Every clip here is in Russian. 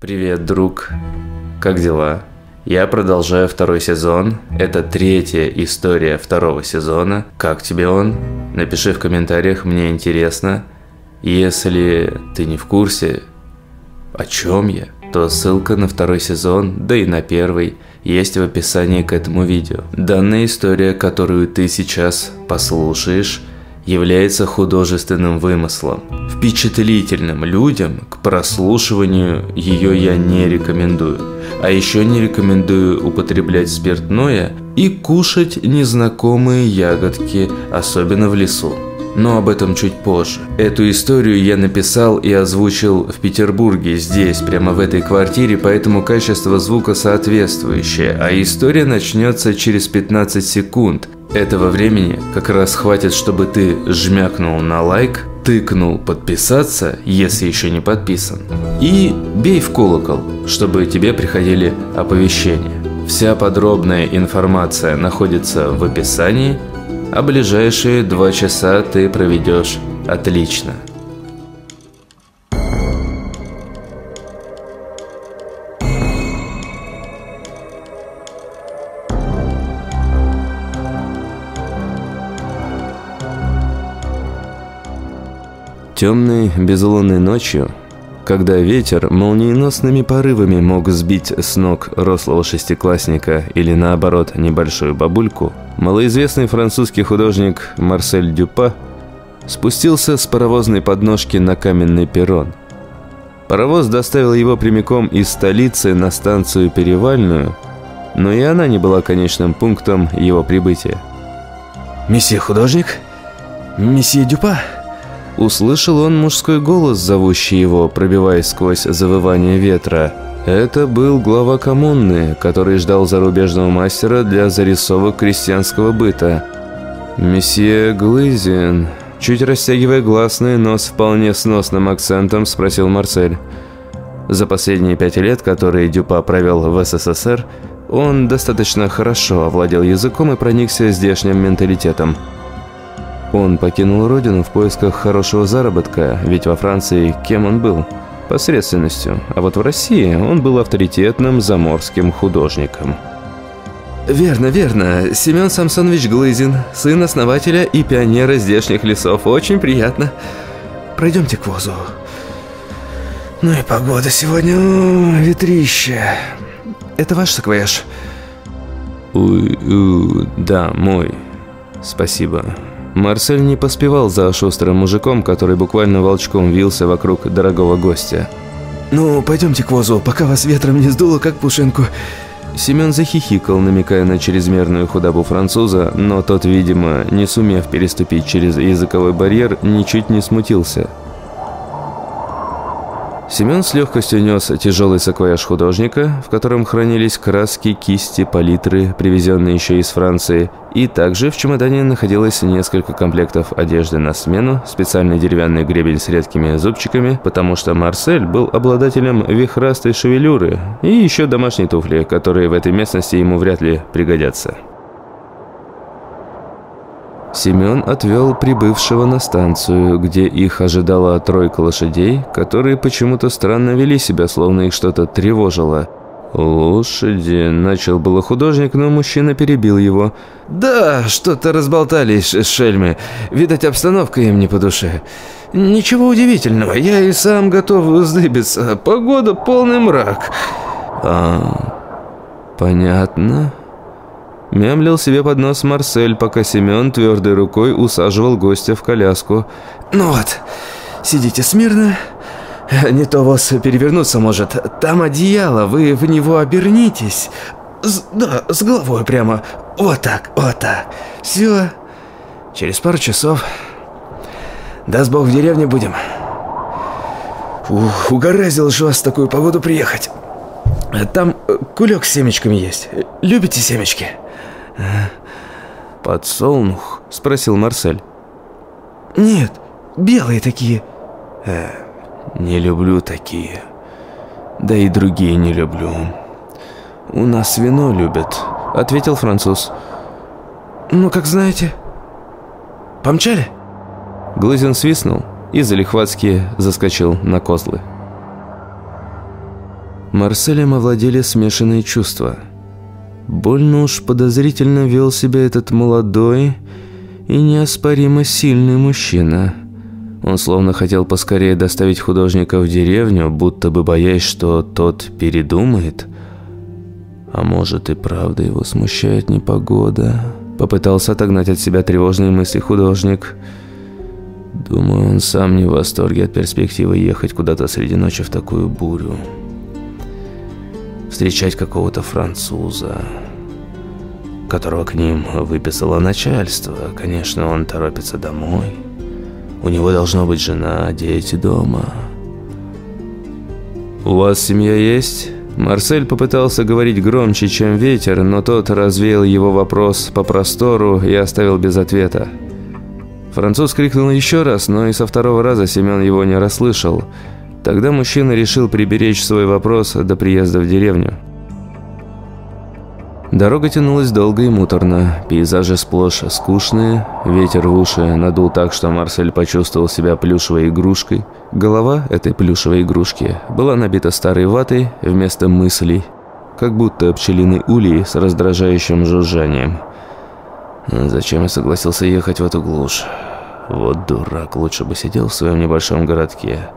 Привет, друг. Как дела? Я продолжаю второй сезон. Это третья история второго сезона. Как тебе он? Напиши в комментариях, мне интересно. Если ты не в курсе, о чем я, то ссылка на второй сезон, да и на первый, есть в описании к этому видео. Данная история, которую ты сейчас послушаешь, является художественным вымыслом. Впечатлительным людям к прослушиванию ее я не рекомендую. А еще не рекомендую употреблять спиртное и кушать незнакомые ягодки, особенно в лесу. Но об этом чуть позже. Эту историю я написал и озвучил в Петербурге, здесь, прямо в этой квартире, поэтому качество звука соответствующее, а история начнется через 15 секунд, этого времени как раз хватит, чтобы ты жмякнул на лайк, тыкнул подписаться, если еще не подписан, и бей в колокол, чтобы тебе приходили оповещения. Вся подробная информация находится в описании, а ближайшие два часа ты проведешь отлично. Темной, безлунной ночью, когда ветер молниеносными порывами мог сбить с ног рослого шестиклассника или наоборот небольшую бабульку, малоизвестный французский художник Марсель Дюпа спустился с паровозной подножки на каменный перрон. Паровоз доставил его прямиком из столицы на станцию Перевальную, но и она не была конечным пунктом его прибытия. «Месье художник? Месье Дюпа?» Услышал он мужской голос, зовущий его, пробиваясь сквозь завывание ветра. Это был глава коммуны, который ждал зарубежного мастера для зарисовок крестьянского быта. «Месье Глызин», чуть растягивая гласный, но с вполне сносным акцентом, спросил Марсель. За последние пять лет, которые Дюпа провел в СССР, он достаточно хорошо овладел языком и проникся здешним менталитетом – он покинул родину в поисках хорошего заработка, ведь во Франции кем он был? Посредственностью. А вот в России он был авторитетным заморским художником. «Верно, верно. Семен Самсонович Глызин, сын основателя и пионера здешних лесов. Очень приятно. Пройдемте к возу. Ну и погода сегодня, О, ветрище. Это ваш саквояж?» «Уй, да, мой. Спасибо». Марсель не поспевал за шустрым мужиком, который буквально волчком вился вокруг дорогого гостя. «Ну, пойдемте к возу, пока вас ветром не сдуло, как пушинку». Семен захихикал, намекая на чрезмерную худобу француза, но тот, видимо, не сумев переступить через языковой барьер, ничуть не смутился. Семен с легкостью нес тяжелый саквояж художника, в котором хранились краски, кисти, палитры, привезенные еще из Франции, и также в чемодане находилось несколько комплектов одежды на смену, специальный деревянный гребень с редкими зубчиками, потому что Марсель был обладателем вихрастой шевелюры, и еще домашние туфли, которые в этой местности ему вряд ли пригодятся. Семен отвел прибывшего на станцию, где их ожидала тройка лошадей, которые почему-то странно вели себя, словно их что-то тревожило. «Лошади», — начал было художник, но мужчина перебил его. «Да, что-то разболтались, шельмы. Видать, обстановка им не по душе. Ничего удивительного, я и сам готов вздыбиться. Погода полный мрак». «А, понятно». Мямлил себе под нос Марсель, пока Семен твердой рукой усаживал гостя в коляску. «Ну вот, сидите смирно, не то вас перевернуться может. Там одеяло, вы в него обернитесь. С, да, с головой прямо. Вот так, вот так. Все. Через пару часов. Даст Бог в деревне будем. Ух, угораздило же вас в такую погоду приехать. Там кулек с семечками есть. Любите семечки?» «Подсолнух?» – спросил Марсель. «Нет, белые такие». Э, «Не люблю такие. Да и другие не люблю. У нас вино любят», – ответил француз. «Ну, как знаете. Помчали?» Глызин свистнул и залихватски заскочил на козлы. Марселем овладели смешанные чувства. Больно уж подозрительно вел себя этот молодой и неоспоримо сильный мужчина. Он словно хотел поскорее доставить художника в деревню, будто бы боясь, что тот передумает. А может и правда его смущает непогода. Попытался отогнать от себя тревожные мысли художник. Думаю, он сам не в восторге от перспективы ехать куда-то среди ночи в такую бурю встречать какого-то француза, которого к ним выписало начальство. Конечно, он торопится домой. У него должно быть жена, дети дома. «У вас семья есть?» Марсель попытался говорить громче, чем ветер, но тот развеял его вопрос по простору и оставил без ответа. Француз крикнул еще раз, но и со второго раза Семен его не расслышал – Тогда мужчина решил приберечь свой вопрос до приезда в деревню. Дорога тянулась долго и муторно, пейзажи сплошь скучные, ветер в уши надул так, что Марсель почувствовал себя плюшевой игрушкой. Голова этой плюшевой игрушки была набита старой ватой вместо мыслей, как будто пчелиный улей с раздражающим жужжанием. Зачем я согласился ехать в эту глушь? Вот дурак, лучше бы сидел в своем небольшом городке.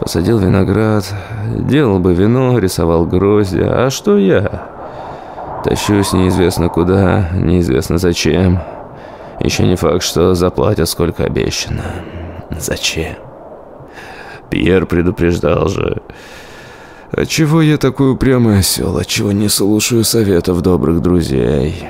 Посадил виноград, делал бы вино, рисовал гроздья. А что я? Тащусь неизвестно куда, неизвестно зачем. Еще не факт, что заплатят, сколько обещано. Зачем? Пьер предупреждал же. Отчего я такой упрямый осел? Отчего не слушаю советов добрых друзей?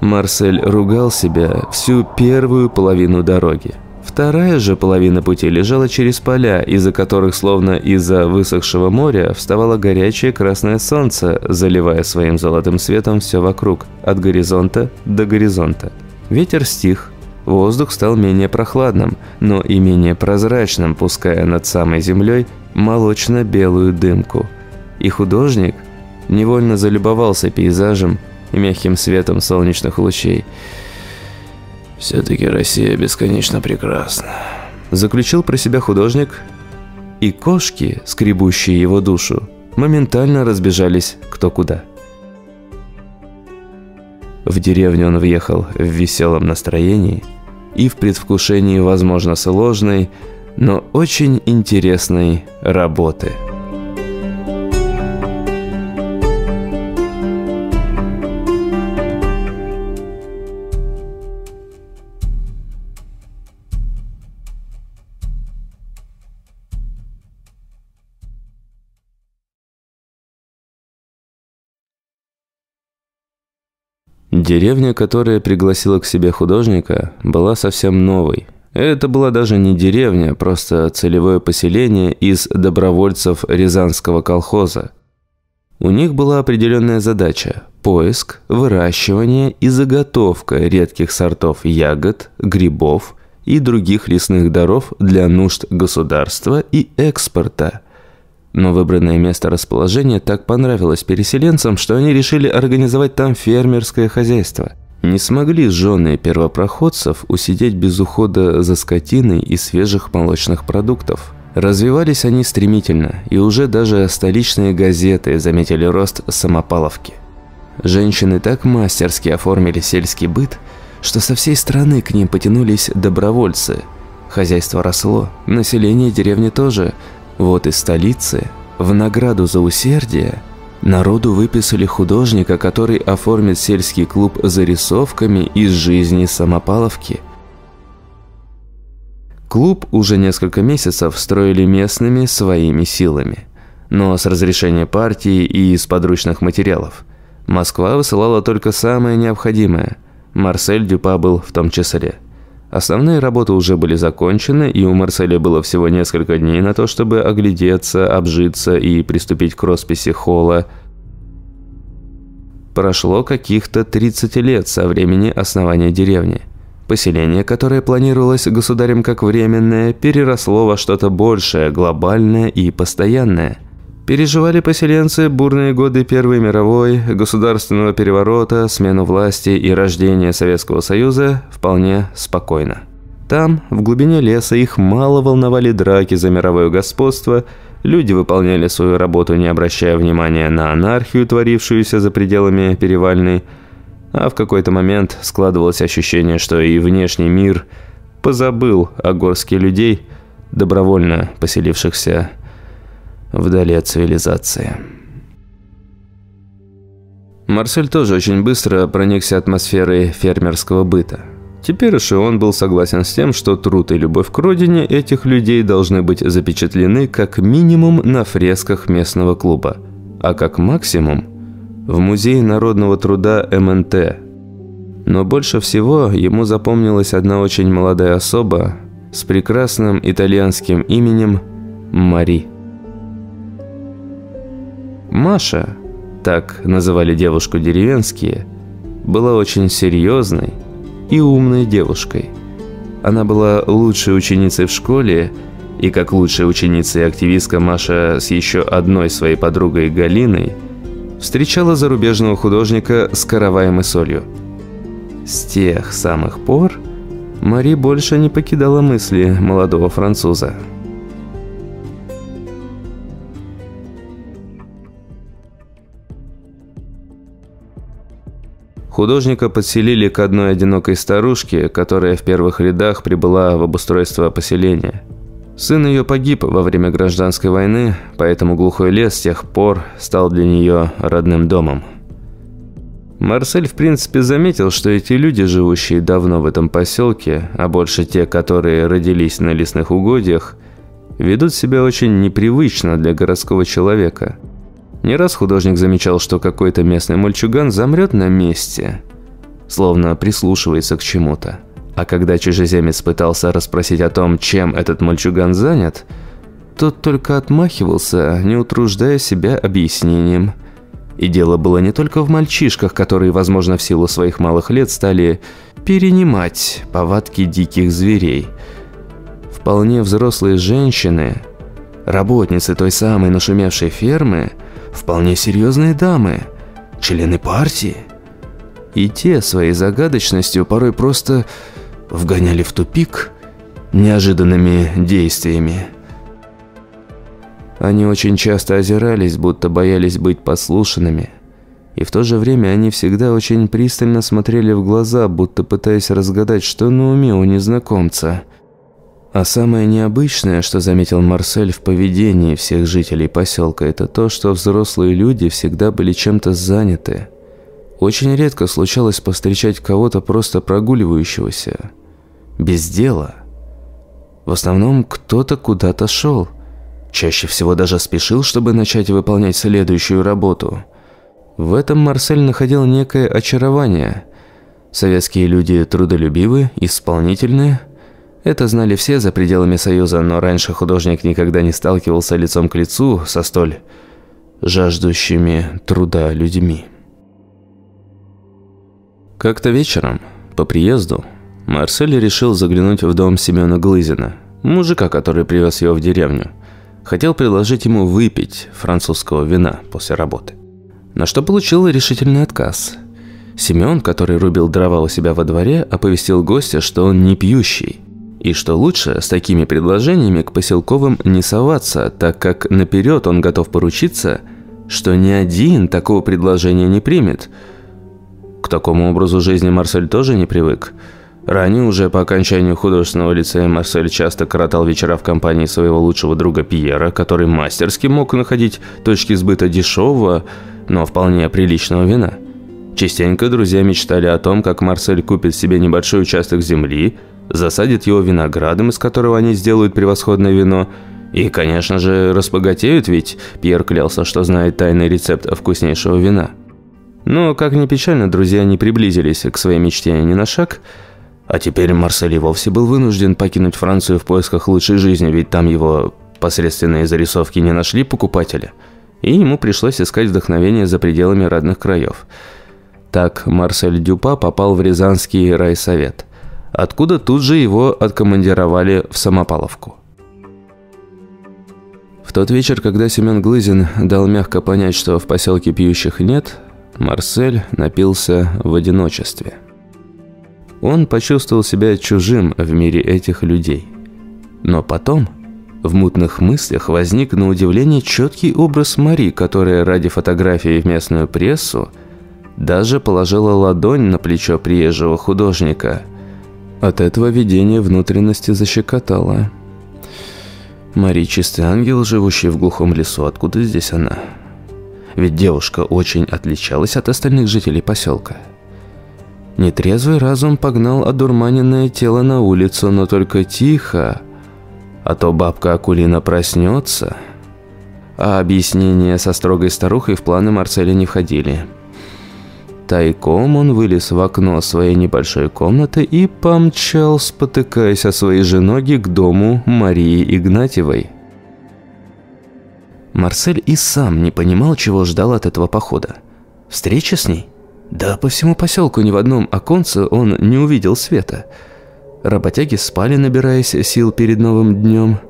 Марсель ругал себя всю первую половину дороги. Вторая же половина пути лежала через поля, из-за которых, словно из-за высохшего моря, вставало горячее красное солнце, заливая своим золотым светом все вокруг, от горизонта до горизонта. Ветер стих, воздух стал менее прохладным, но и менее прозрачным, пуская над самой землей молочно-белую дымку. И художник невольно залюбовался пейзажем, и мягким светом солнечных лучей. «Все-таки Россия бесконечно прекрасна», – заключил про себя художник, и кошки, скребущие его душу, моментально разбежались кто куда. В деревню он въехал в веселом настроении и в предвкушении, возможно, сложной, но очень интересной работы. Деревня, которая пригласила к себе художника, была совсем новой. Это была даже не деревня, просто целевое поселение из добровольцев Рязанского колхоза. У них была определенная задача – поиск, выращивание и заготовка редких сортов ягод, грибов и других лесных даров для нужд государства и экспорта – но выбранное место расположения так понравилось переселенцам, что они решили организовать там фермерское хозяйство. Не смогли жены первопроходцев усидеть без ухода за скотиной и свежих молочных продуктов. Развивались они стремительно, и уже даже столичные газеты заметили рост самопаловки. Женщины так мастерски оформили сельский быт, что со всей страны к ним потянулись добровольцы. Хозяйство росло, население деревни тоже – вот из столицы, в награду за усердие, народу выписали художника, который оформит сельский клуб зарисовками из жизни Самопаловки. Клуб уже несколько месяцев строили местными своими силами, но с разрешения партии и из подручных материалов. Москва высылала только самое необходимое. Марсель Дюпа был в том числе – Основные работы уже были закончены, и у Марселя было всего несколько дней на то, чтобы оглядеться, обжиться и приступить к росписи холла. Прошло каких-то 30 лет со времени основания деревни. Поселение, которое планировалось государем как временное, переросло во что-то большее, глобальное и постоянное – Переживали поселенцы бурные годы Первой мировой, государственного переворота, смену власти и рождения Советского Союза вполне спокойно. Там, в глубине леса, их мало волновали драки за мировое господство, люди выполняли свою работу, не обращая внимания на анархию, творившуюся за пределами Перевальной, а в какой-то момент складывалось ощущение, что и внешний мир позабыл о горске людей, добровольно поселившихся вдали от цивилизации. Марсель тоже очень быстро проникся атмосферой фермерского быта. Теперь уж он был согласен с тем, что труд и любовь к родине этих людей должны быть запечатлены как минимум на фресках местного клуба, а как максимум в Музее народного труда МНТ. Но больше всего ему запомнилась одна очень молодая особа с прекрасным итальянским именем Мари. Маша, так называли девушку деревенские, была очень серьезной, и умной девушкой. Она была лучшей ученицей в школе, и как лучшая ученица и активистка Маша с еще одной своей подругой Галиной встречала зарубежного художника с караваем и солью. С тех самых пор Мари больше не покидала мысли молодого француза. Художника подселили к одной одинокой старушке, которая в первых рядах прибыла в обустройство поселения. Сын ее погиб во время гражданской войны, поэтому глухой лес с тех пор стал для нее родным домом. Марсель, в принципе, заметил, что эти люди, живущие давно в этом поселке, а больше те, которые родились на лесных угодьях, ведут себя очень непривычно для городского человека – не раз художник замечал, что какой-то местный мальчуган замрет на месте, словно прислушивается к чему-то. А когда чужеземец пытался расспросить о том, чем этот мальчуган занят, тот только отмахивался, не утруждая себя объяснением. И дело было не только в мальчишках, которые, возможно, в силу своих малых лет стали перенимать повадки диких зверей. Вполне взрослые женщины, работницы той самой нашумевшей фермы – вполне серьезные дамы, члены партии. И те своей загадочностью порой просто вгоняли в тупик неожиданными действиями. Они очень часто озирались, будто боялись быть послушанными. И в то же время они всегда очень пристально смотрели в глаза, будто пытаясь разгадать, что на уме у незнакомца – а самое необычное, что заметил Марсель в поведении всех жителей поселка, это то, что взрослые люди всегда были чем-то заняты. Очень редко случалось повстречать кого-то просто прогуливающегося. Без дела. В основном кто-то куда-то шел. Чаще всего даже спешил, чтобы начать выполнять следующую работу. В этом Марсель находил некое очарование. Советские люди трудолюбивы, исполнительные – это знали все за пределами Союза, но раньше художник никогда не сталкивался лицом к лицу со столь жаждущими труда людьми. Как-то вечером, по приезду, Марсель решил заглянуть в дом Семена Глызина, мужика, который привез его в деревню. Хотел предложить ему выпить французского вина после работы. На что получил решительный отказ. Семен, который рубил дрова у себя во дворе, оповестил гостя, что он не пьющий – и что лучше, с такими предложениями к поселковым не соваться, так как наперед он готов поручиться, что ни один такого предложения не примет. К такому образу жизни Марсель тоже не привык. Ранее уже по окончанию художественного лицея Марсель часто коротал вечера в компании своего лучшего друга Пьера, который мастерски мог находить точки сбыта дешевого, но вполне приличного вина. Частенько друзья мечтали о том, как Марсель купит себе небольшой участок земли – засадят его виноградом, из которого они сделают превосходное вино, и, конечно же, разбогатеют, ведь Пьер клялся, что знает тайный рецепт вкуснейшего вина. Но, как ни печально, друзья не приблизились к своей мечте ни на шаг, а теперь Марсель вовсе был вынужден покинуть Францию в поисках лучшей жизни, ведь там его посредственные зарисовки не нашли покупателя, и ему пришлось искать вдохновение за пределами родных краев. Так Марсель Дюпа попал в Рязанский райсовет – откуда тут же его откомандировали в Самопаловку. В тот вечер, когда Семен Глызин дал мягко понять, что в поселке пьющих нет, Марсель напился в одиночестве. Он почувствовал себя чужим в мире этих людей. Но потом в мутных мыслях возник на удивление четкий образ Мари, которая ради фотографии в местную прессу даже положила ладонь на плечо приезжего художника. От этого видение внутренности защекотало. Мари чистый ангел, живущий в глухом лесу, откуда здесь она? Ведь девушка очень отличалась от остальных жителей поселка. Нетрезвый разум погнал одурманенное тело на улицу, но только тихо, а то бабка Акулина проснется. А объяснения со строгой старухой в планы Марселя не входили. Тайком он вылез в окно своей небольшой комнаты и помчал, спотыкаясь о свои же ноги, к дому Марии Игнатьевой. Марсель и сам не понимал, чего ждал от этого похода. Встреча с ней? Да по всему поселку ни в одном оконце он не увидел света – Работяги спали, набираясь сил перед новым днем.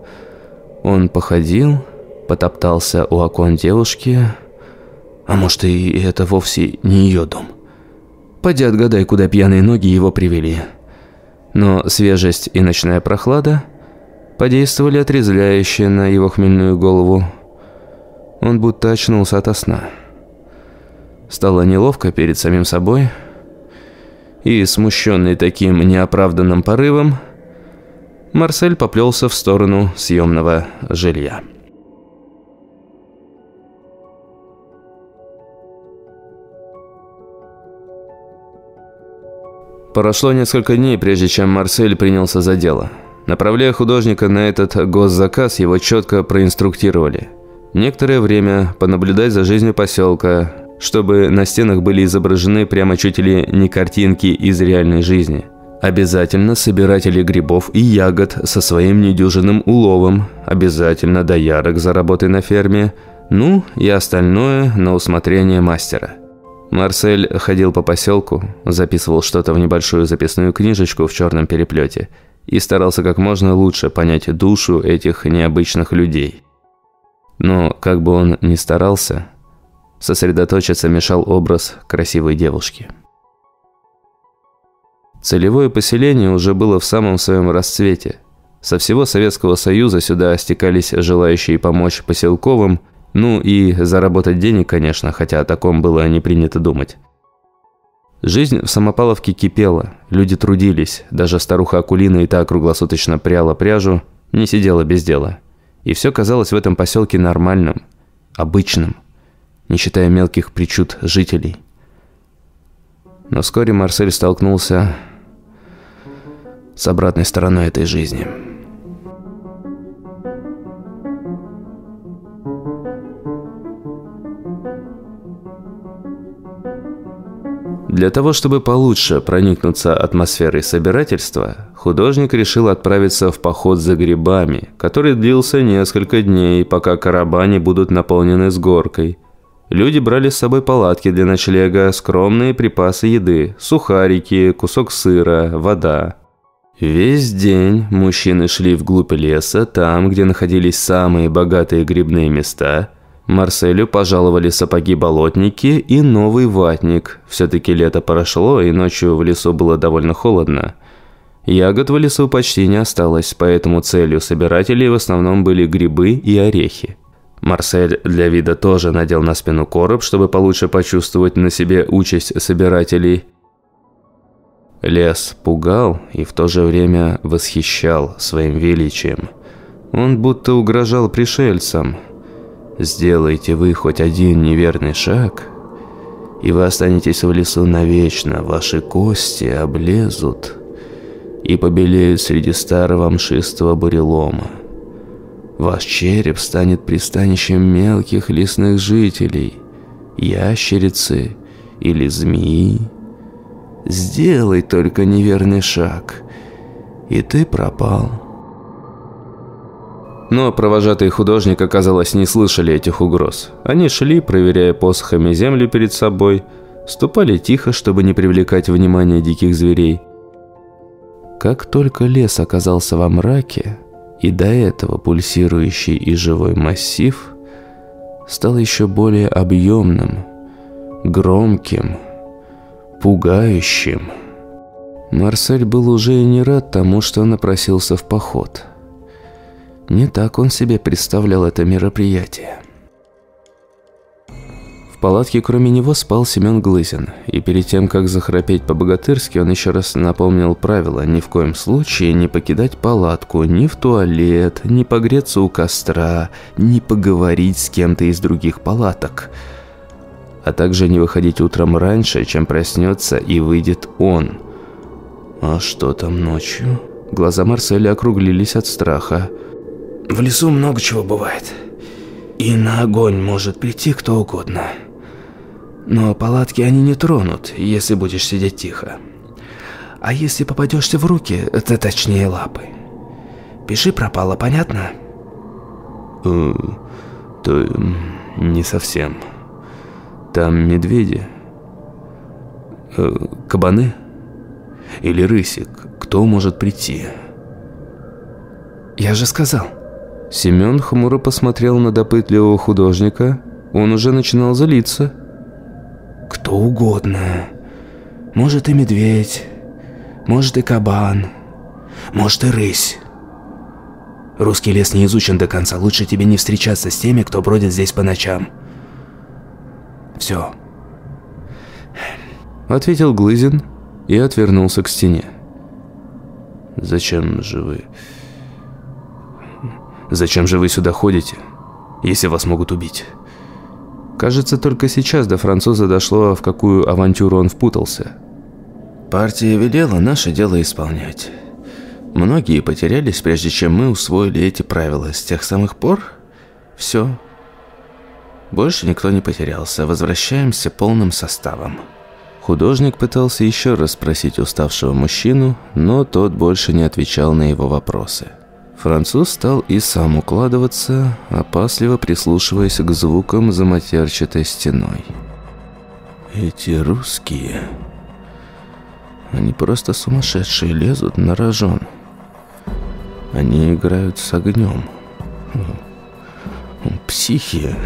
Он походил, потоптался у окон девушки. А может, и это вовсе не ее дом. Пойди отгадай, куда пьяные ноги его привели. Но свежесть и ночная прохлада подействовали отрезвляюще на его хмельную голову. Он будто очнулся ото сна. Стало неловко перед самим собой – и, смущенный таким неоправданным порывом, Марсель поплелся в сторону съемного жилья. Прошло несколько дней, прежде чем Марсель принялся за дело. Направляя художника на этот госзаказ, его четко проинструктировали. Некоторое время понаблюдать за жизнью поселка, чтобы на стенах были изображены прямо чуть ли не картинки из реальной жизни. Обязательно собиратели грибов и ягод со своим недюжинным уловом, обязательно доярок за работой на ферме, ну и остальное на усмотрение мастера. Марсель ходил по поселку, записывал что-то в небольшую записную книжечку в черном переплете и старался как можно лучше понять душу этих необычных людей. Но, как бы он ни старался, Сосредоточиться мешал образ красивой девушки. Целевое поселение уже было в самом своем расцвете. Со всего Советского Союза сюда стекались желающие помочь поселковым, ну и заработать денег, конечно, хотя о таком было не принято думать. Жизнь в Самопаловке кипела, люди трудились, даже старуха Акулина и та круглосуточно пряла пряжу, не сидела без дела. И все казалось в этом поселке нормальным, обычным – не считая мелких причуд жителей. Но вскоре Марсель столкнулся с обратной стороной этой жизни. Для того, чтобы получше проникнуться атмосферой собирательства, художник решил отправиться в поход за грибами, который длился несколько дней, пока карабани будут наполнены с горкой – Люди брали с собой палатки для ночлега, скромные припасы еды, сухарики, кусок сыра, вода. Весь день мужчины шли вглубь леса, там, где находились самые богатые грибные места. Марселю пожаловали сапоги-болотники и новый ватник. Все-таки лето прошло, и ночью в лесу было довольно холодно. Ягод в лесу почти не осталось, поэтому целью собирателей в основном были грибы и орехи. Марсель для вида тоже надел на спину короб, чтобы получше почувствовать на себе участь собирателей. Лес пугал и в то же время восхищал своим величием. Он будто угрожал пришельцам. «Сделайте вы хоть один неверный шаг, и вы останетесь в лесу навечно, ваши кости облезут и побелеют среди старого мшистого бурелома». Ваш череп станет пристанищем мелких лесных жителей, ящерицы или змеи. Сделай только неверный шаг, и ты пропал. Но провожатые художника, казалось, не слышали этих угроз. Они шли, проверяя посохами землю перед собой, ступали тихо, чтобы не привлекать внимание диких зверей. Как только лес оказался во мраке, и до этого пульсирующий и живой массив стал еще более объемным, громким, пугающим. Марсель был уже и не рад тому, что напросился в поход. Не так он себе представлял это мероприятие. В палатке кроме него спал Семен Глызин, и перед тем, как захрапеть по-богатырски, он еще раз напомнил правила ни в коем случае не покидать палатку, ни в туалет, ни погреться у костра, ни поговорить с кем-то из других палаток, а также не выходить утром раньше, чем проснется и выйдет он. А что там ночью? Глаза Марселя округлились от страха. В лесу много чего бывает. И на огонь может прийти кто угодно. Но палатки они не тронут, если будешь сидеть тихо. А если попадешься в руки, это точнее лапы. Пиши пропало, понятно? Э, то не совсем. Там медведи. Э, кабаны? Или рысик? Кто может прийти? Я же сказал. Семен хмуро посмотрел на допытливого художника. Он уже начинал злиться. Кто угодно. Может и медведь, может и кабан, может и рысь. Русский лес не изучен до конца, лучше тебе не встречаться с теми, кто бродит здесь по ночам. Все. Ответил Глызин и отвернулся к стене. Зачем же вы... Зачем же вы сюда ходите, если вас могут убить? Кажется, только сейчас до француза дошло, в какую авантюру он впутался. Партия велела наше дело исполнять. Многие потерялись, прежде чем мы усвоили эти правила. С тех самых пор все. Больше никто не потерялся. Возвращаемся полным составом. Художник пытался еще раз спросить уставшего мужчину, но тот больше не отвечал на его вопросы. Француз стал и сам укладываться, опасливо прислушиваясь к звукам за матерчатой стеной. Эти русские... Они просто сумасшедшие лезут на рожон. Они играют с огнем. Психи.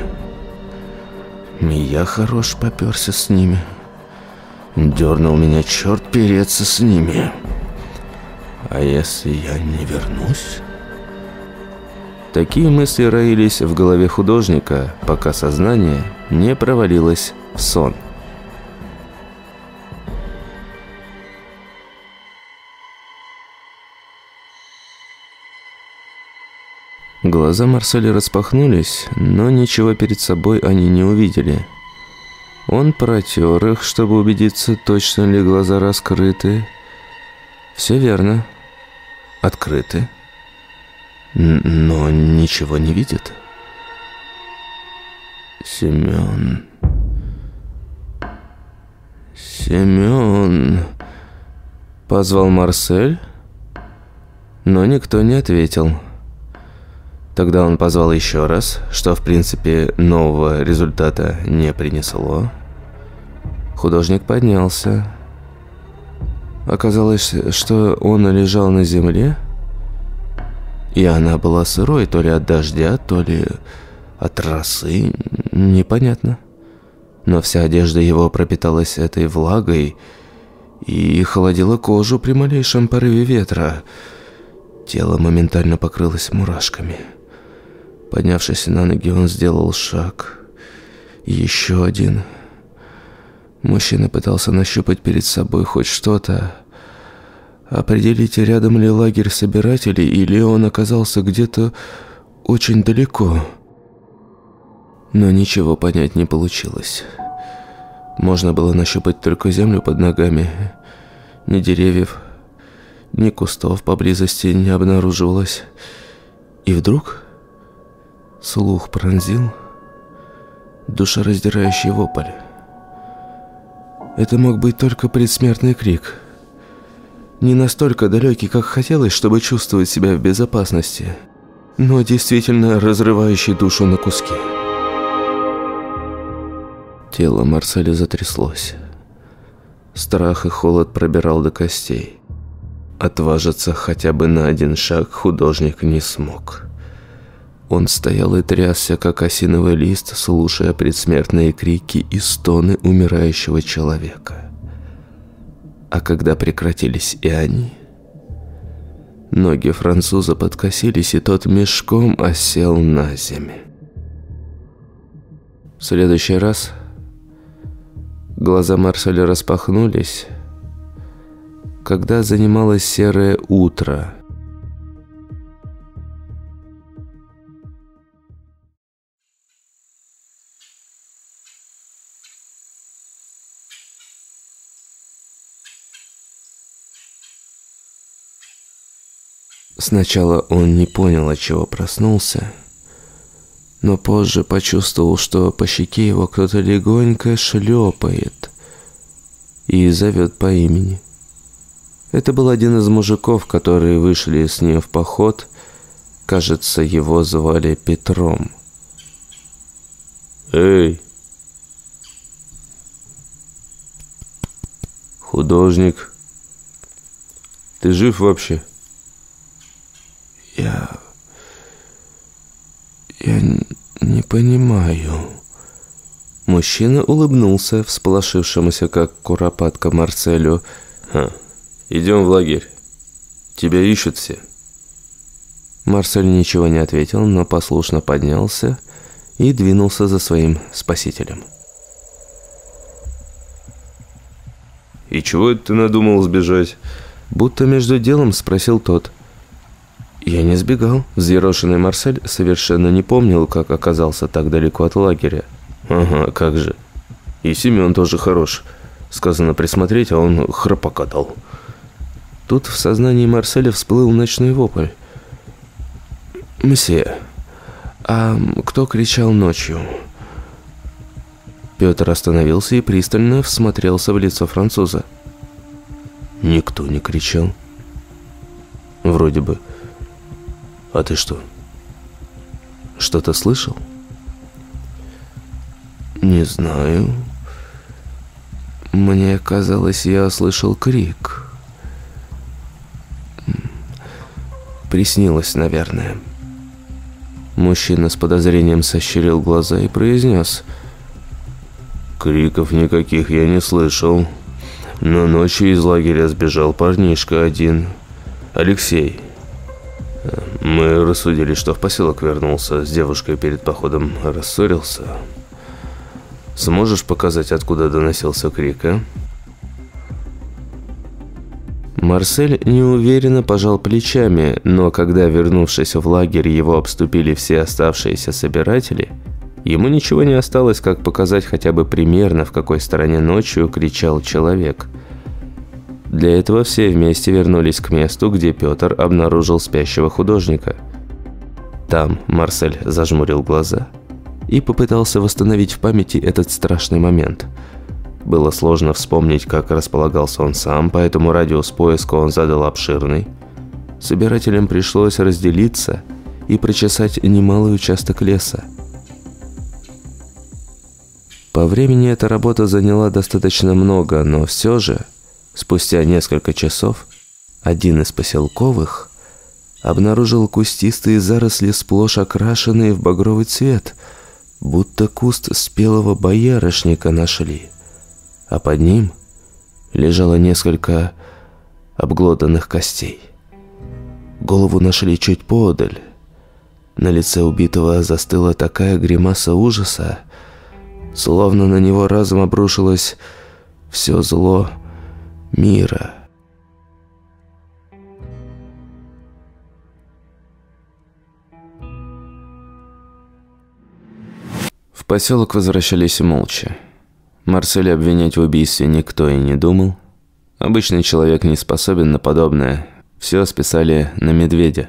И я хорош поперся с ними. Дернул меня черт переться с ними. А если я не вернусь... Такие мысли роились в голове художника, пока сознание не провалилось в сон. Глаза Марселя распахнулись, но ничего перед собой они не увидели. Он протер их, чтобы убедиться, точно ли глаза раскрыты. Все верно. Открыты но ничего не видит. Семен... Семен... Позвал Марсель, но никто не ответил. Тогда он позвал еще раз, что в принципе нового результата не принесло. Художник поднялся. Оказалось, что он лежал на земле, и она была сырой то ли от дождя, то ли от росы, непонятно. Но вся одежда его пропиталась этой влагой и холодила кожу при малейшем порыве ветра. Тело моментально покрылось мурашками. Поднявшись на ноги, он сделал шаг. еще один. Мужчина пытался нащупать перед собой хоть что-то, Определите, рядом ли лагерь собирателей, или он оказался где-то очень далеко. Но ничего понять не получилось. Можно было нащупать только землю под ногами. Ни деревьев, ни кустов поблизости не обнаруживалось. И вдруг слух пронзил душераздирающий вопль. Это мог быть только предсмертный крик – не настолько далекий, как хотелось, чтобы чувствовать себя в безопасности, но действительно разрывающий душу на куски. Тело Марселя затряслось. Страх и холод пробирал до костей. Отважиться хотя бы на один шаг художник не смог. Он стоял и трясся, как осиновый лист, слушая предсмертные крики и стоны умирающего человека. А когда прекратились и они, ноги француза подкосились, и тот мешком осел на землю. В следующий раз глаза Марселя распахнулись, когда занималось серое утро – Сначала он не понял, от чего проснулся, но позже почувствовал, что по щеке его кто-то легонько шлепает и зовет по имени. Это был один из мужиков, которые вышли с ним в поход. Кажется, его звали Петром. «Эй!» «Художник, ты жив вообще?» Я... Я не понимаю. Мужчина улыбнулся, всполошившемуся, как куропатка Марселю. Ха, идем в лагерь. Тебя ищут все. Марсель ничего не ответил, но послушно поднялся и двинулся за своим спасителем. «И чего это ты надумал сбежать?» Будто между делом спросил тот – я не сбегал. Взъерошенный Марсель совершенно не помнил, как оказался так далеко от лагеря. Ага, как же. И Семен тоже хорош. Сказано присмотреть, а он храпака дал. Тут в сознании Марселя всплыл ночной вопль. «Мсье, а кто кричал ночью?» Петр остановился и пристально всмотрелся в лицо француза. «Никто не кричал. Вроде бы...» А ты что? Что-то слышал? Не знаю. Мне казалось, я слышал крик. Приснилось, наверное. Мужчина с подозрением сощурил глаза и произнес. Криков никаких я не слышал. Но ночью из лагеря сбежал парнишка один. Алексей. Мы рассудили, что в поселок вернулся, с девушкой перед походом рассорился. Сможешь показать, откуда доносился крик, а? Марсель неуверенно пожал плечами, но когда, вернувшись в лагерь, его обступили все оставшиеся собиратели, ему ничего не осталось, как показать хотя бы примерно, в какой стороне ночью кричал человек – для этого все вместе вернулись к месту, где Петр обнаружил спящего художника. Там Марсель зажмурил глаза и попытался восстановить в памяти этот страшный момент. Было сложно вспомнить, как располагался он сам, поэтому радиус поиска он задал обширный. Собирателям пришлось разделиться и прочесать немалый участок леса. По времени эта работа заняла достаточно много, но все же Спустя несколько часов один из поселковых обнаружил кустистые заросли, сплошь окрашенные в багровый цвет, будто куст спелого боярышника нашли, а под ним лежало несколько обглоданных костей. Голову нашли чуть подаль. На лице убитого застыла такая гримаса ужаса, словно на него разом обрушилось все зло, мира. В поселок возвращались молча. Марселя обвинять в убийстве никто и не думал. Обычный человек не способен на подобное. Все списали на медведя.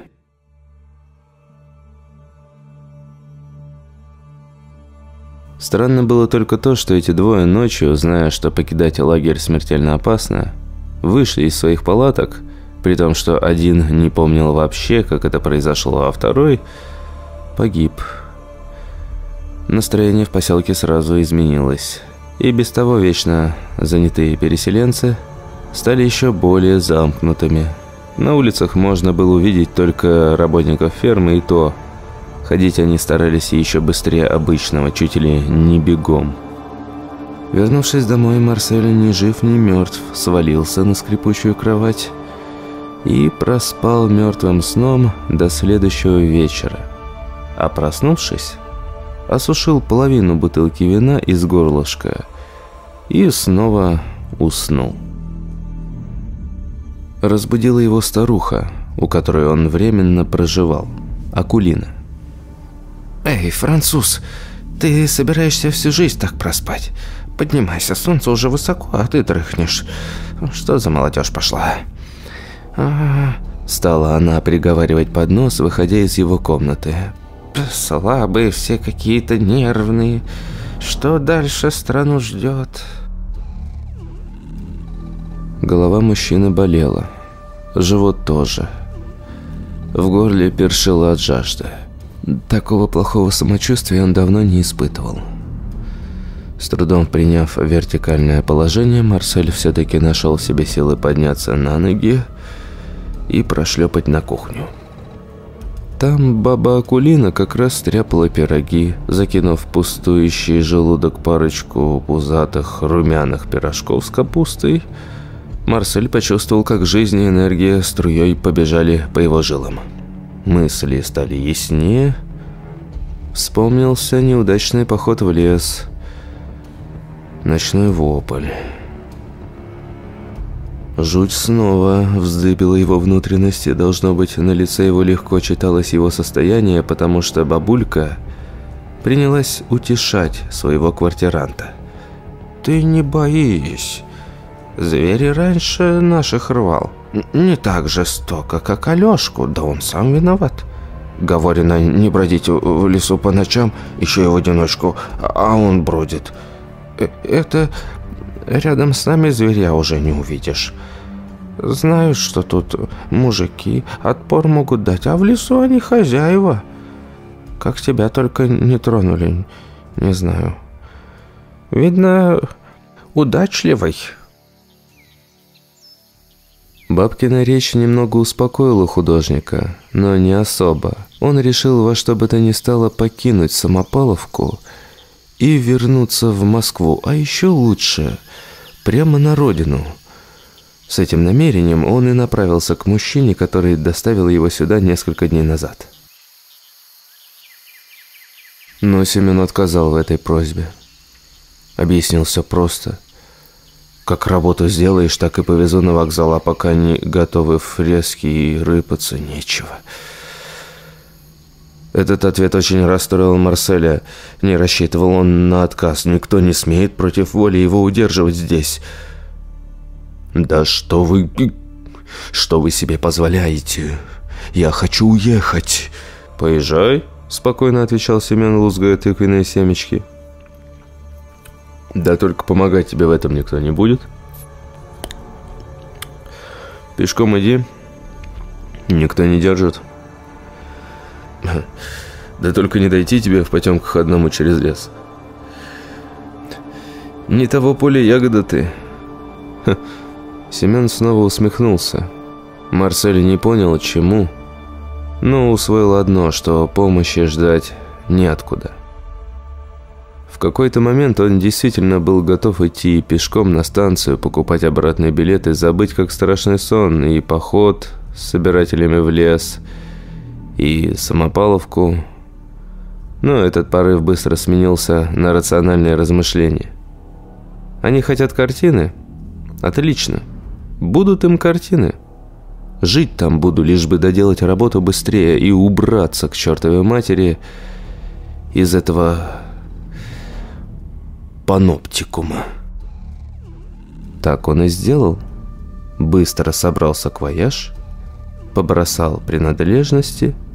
Странно было только то, что эти двое ночью, зная, что покидать лагерь смертельно опасно, вышли из своих палаток, при том, что один не помнил вообще, как это произошло, а второй погиб. Настроение в поселке сразу изменилось, и без того вечно занятые переселенцы стали еще более замкнутыми. На улицах можно было увидеть только работников фермы и то – Ходить они старались еще быстрее обычного, чуть ли не бегом. Вернувшись домой, Марсель ни жив, ни мертв свалился на скрипучую кровать и проспал мертвым сном до следующего вечера. А проснувшись, осушил половину бутылки вина из горлышка и снова уснул. Разбудила его старуха, у которой он временно проживал, Акулина. «Эй, француз, ты собираешься всю жизнь так проспать? Поднимайся, солнце уже высоко, а ты дрыхнешь. Что за молодежь пошла?» а Стала она приговаривать под нос, выходя из его комнаты. «Слабые все какие-то нервные. Что дальше страну ждет?» Голова мужчины болела. Живот тоже. В горле першило от жажды. Такого плохого самочувствия он давно не испытывал. С трудом приняв вертикальное положение, Марсель все-таки нашел в себе силы подняться на ноги и прошлепать на кухню. Там баба Акулина как раз стряпала пироги, закинув пустующий желудок парочку пузатых румяных пирожков с капустой. Марсель почувствовал, как жизнь и энергия струей побежали по его жилам. Мысли стали яснее. Вспомнился неудачный поход в лес – Ночной вопль. Жуть снова вздыбила его внутренности. Должно быть, на лице его легко читалось его состояние, потому что бабулька принялась утешать своего квартиранта. «Ты не боись. Звери раньше наших рвал. Не так жестоко, как Алёшку, да он сам виноват». Говорено, не бродить в лесу по ночам, еще и в одиночку, а он бродит. Э, это рядом с нами зверя уже не увидишь. Знаю, что тут мужики отпор могут дать, а в лесу они хозяева. Как тебя только не тронули, не знаю. Видно, удачливый. Бабкина речь немного успокоила художника, но не особо. Он решил во что бы то ни стало покинуть Самопаловку и вернуться в Москву, а еще лучше, прямо на родину. С этим намерением он и направился к мужчине, который доставил его сюда несколько дней назад. Но Семен отказал в этой просьбе. Объяснил все просто. Как работу сделаешь, так и повезу на вокзал, а пока не готовы фрески и рыпаться нечего. Этот ответ очень расстроил Марселя. Не рассчитывал он на отказ. Никто не смеет против воли его удерживать здесь. «Да что вы... что вы себе позволяете? Я хочу уехать!» «Поезжай», — спокойно отвечал Семен, лузгая тыквенные семечки. «Да только помогать тебе в этом никто не будет. Пешком иди, никто не держит». Да только не дойти тебе в потемках одному через лес. Не того поля ягода ты. Семен снова усмехнулся. Марсель не понял, чему, но усвоил одно, что помощи ждать неоткуда. В какой-то момент он действительно был готов идти пешком на станцию, покупать обратный билет и забыть, как страшный сон, и поход с собирателями в лес – и самопаловку. Но этот порыв быстро сменился на рациональные размышления. Они хотят картины? Отлично. Будут им картины. Жить там буду, лишь бы доделать работу быстрее и убраться к чертовой матери из этого паноптикума. Так он и сделал. Быстро собрался квояж, побросал принадлежности –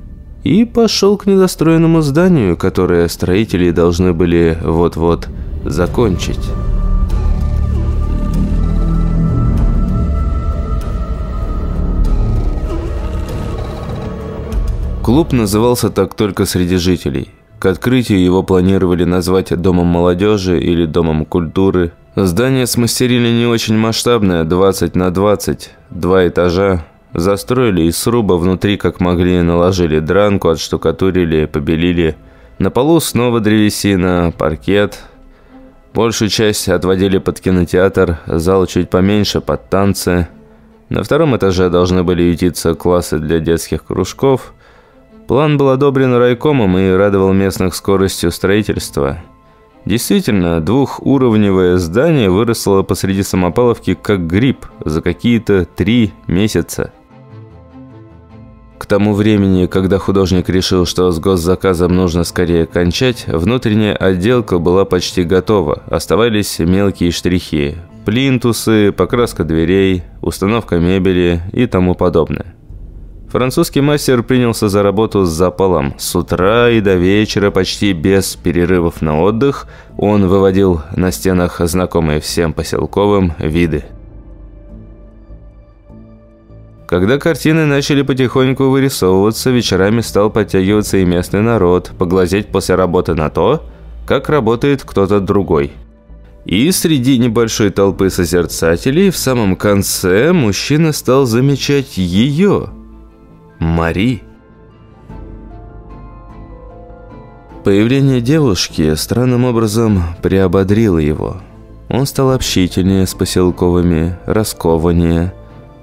и пошел к недостроенному зданию, которое строители должны были вот-вот закончить. Клуб назывался так только среди жителей. К открытию его планировали назвать Домом молодежи или Домом культуры. Здание смастерили не очень масштабное, 20 на 20, два этажа, Застроили из сруба внутри как могли, наложили дранку, отштукатурили, побелили. На полу снова древесина, паркет. Большую часть отводили под кинотеатр, зал чуть поменьше под танцы. На втором этаже должны были ютиться классы для детских кружков. План был одобрен райкомом и радовал местных скоростью строительства. Действительно, двухуровневое здание выросло посреди Самопаловки как гриб за какие-то три месяца. К тому времени, когда художник решил, что с госзаказом нужно скорее кончать, внутренняя отделка была почти готова. Оставались мелкие штрихи – плинтусы, покраска дверей, установка мебели и тому подобное. Французский мастер принялся за работу с запалом. С утра и до вечера, почти без перерывов на отдых, он выводил на стенах знакомые всем поселковым виды – когда картины начали потихоньку вырисовываться, вечерами стал подтягиваться и местный народ, поглазеть после работы на то, как работает кто-то другой. И среди небольшой толпы созерцателей в самом конце мужчина стал замечать ее, Мари. Появление девушки странным образом приободрило его. Он стал общительнее с поселковыми, раскованнее –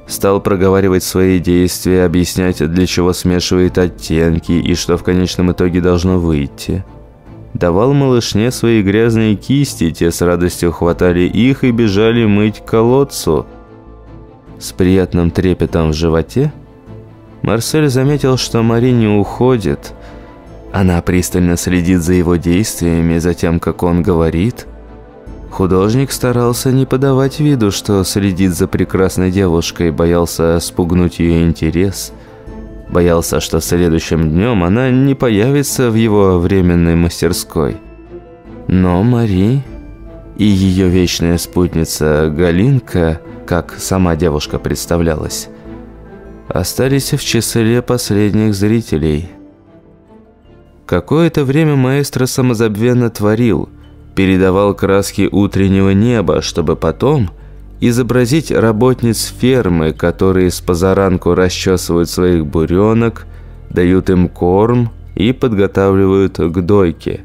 Стал проговаривать свои действия, объяснять, для чего смешивает оттенки и что в конечном итоге должно выйти. Давал малышне свои грязные кисти, те с радостью хватали их и бежали мыть колодцу. С приятным трепетом в животе Марсель заметил, что Мари не уходит. Она пристально следит за его действиями, за тем, как он говорит – Художник старался не подавать виду, что следит за прекрасной девушкой, боялся спугнуть ее интерес. Боялся, что следующим днем она не появится в его временной мастерской. Но Мари и ее вечная спутница Галинка, как сама девушка представлялась, остались в числе последних зрителей. Какое-то время маэстро самозабвенно творил – передавал краски утреннего неба, чтобы потом изобразить работниц фермы, которые с позаранку расчесывают своих буренок, дают им корм и подготавливают к дойке.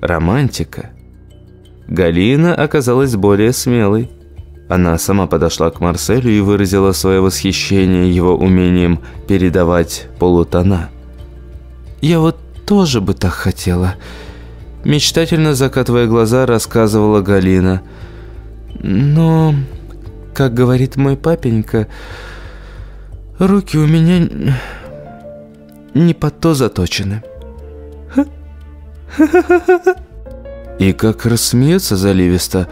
Романтика. Галина оказалась более смелой. Она сама подошла к Марселю и выразила свое восхищение его умением передавать полутона. «Я вот тоже бы так хотела», Мечтательно закатывая глаза, рассказывала Галина. «Но, как говорит мой папенька, руки у меня не под то заточены». И как рассмеется заливисто,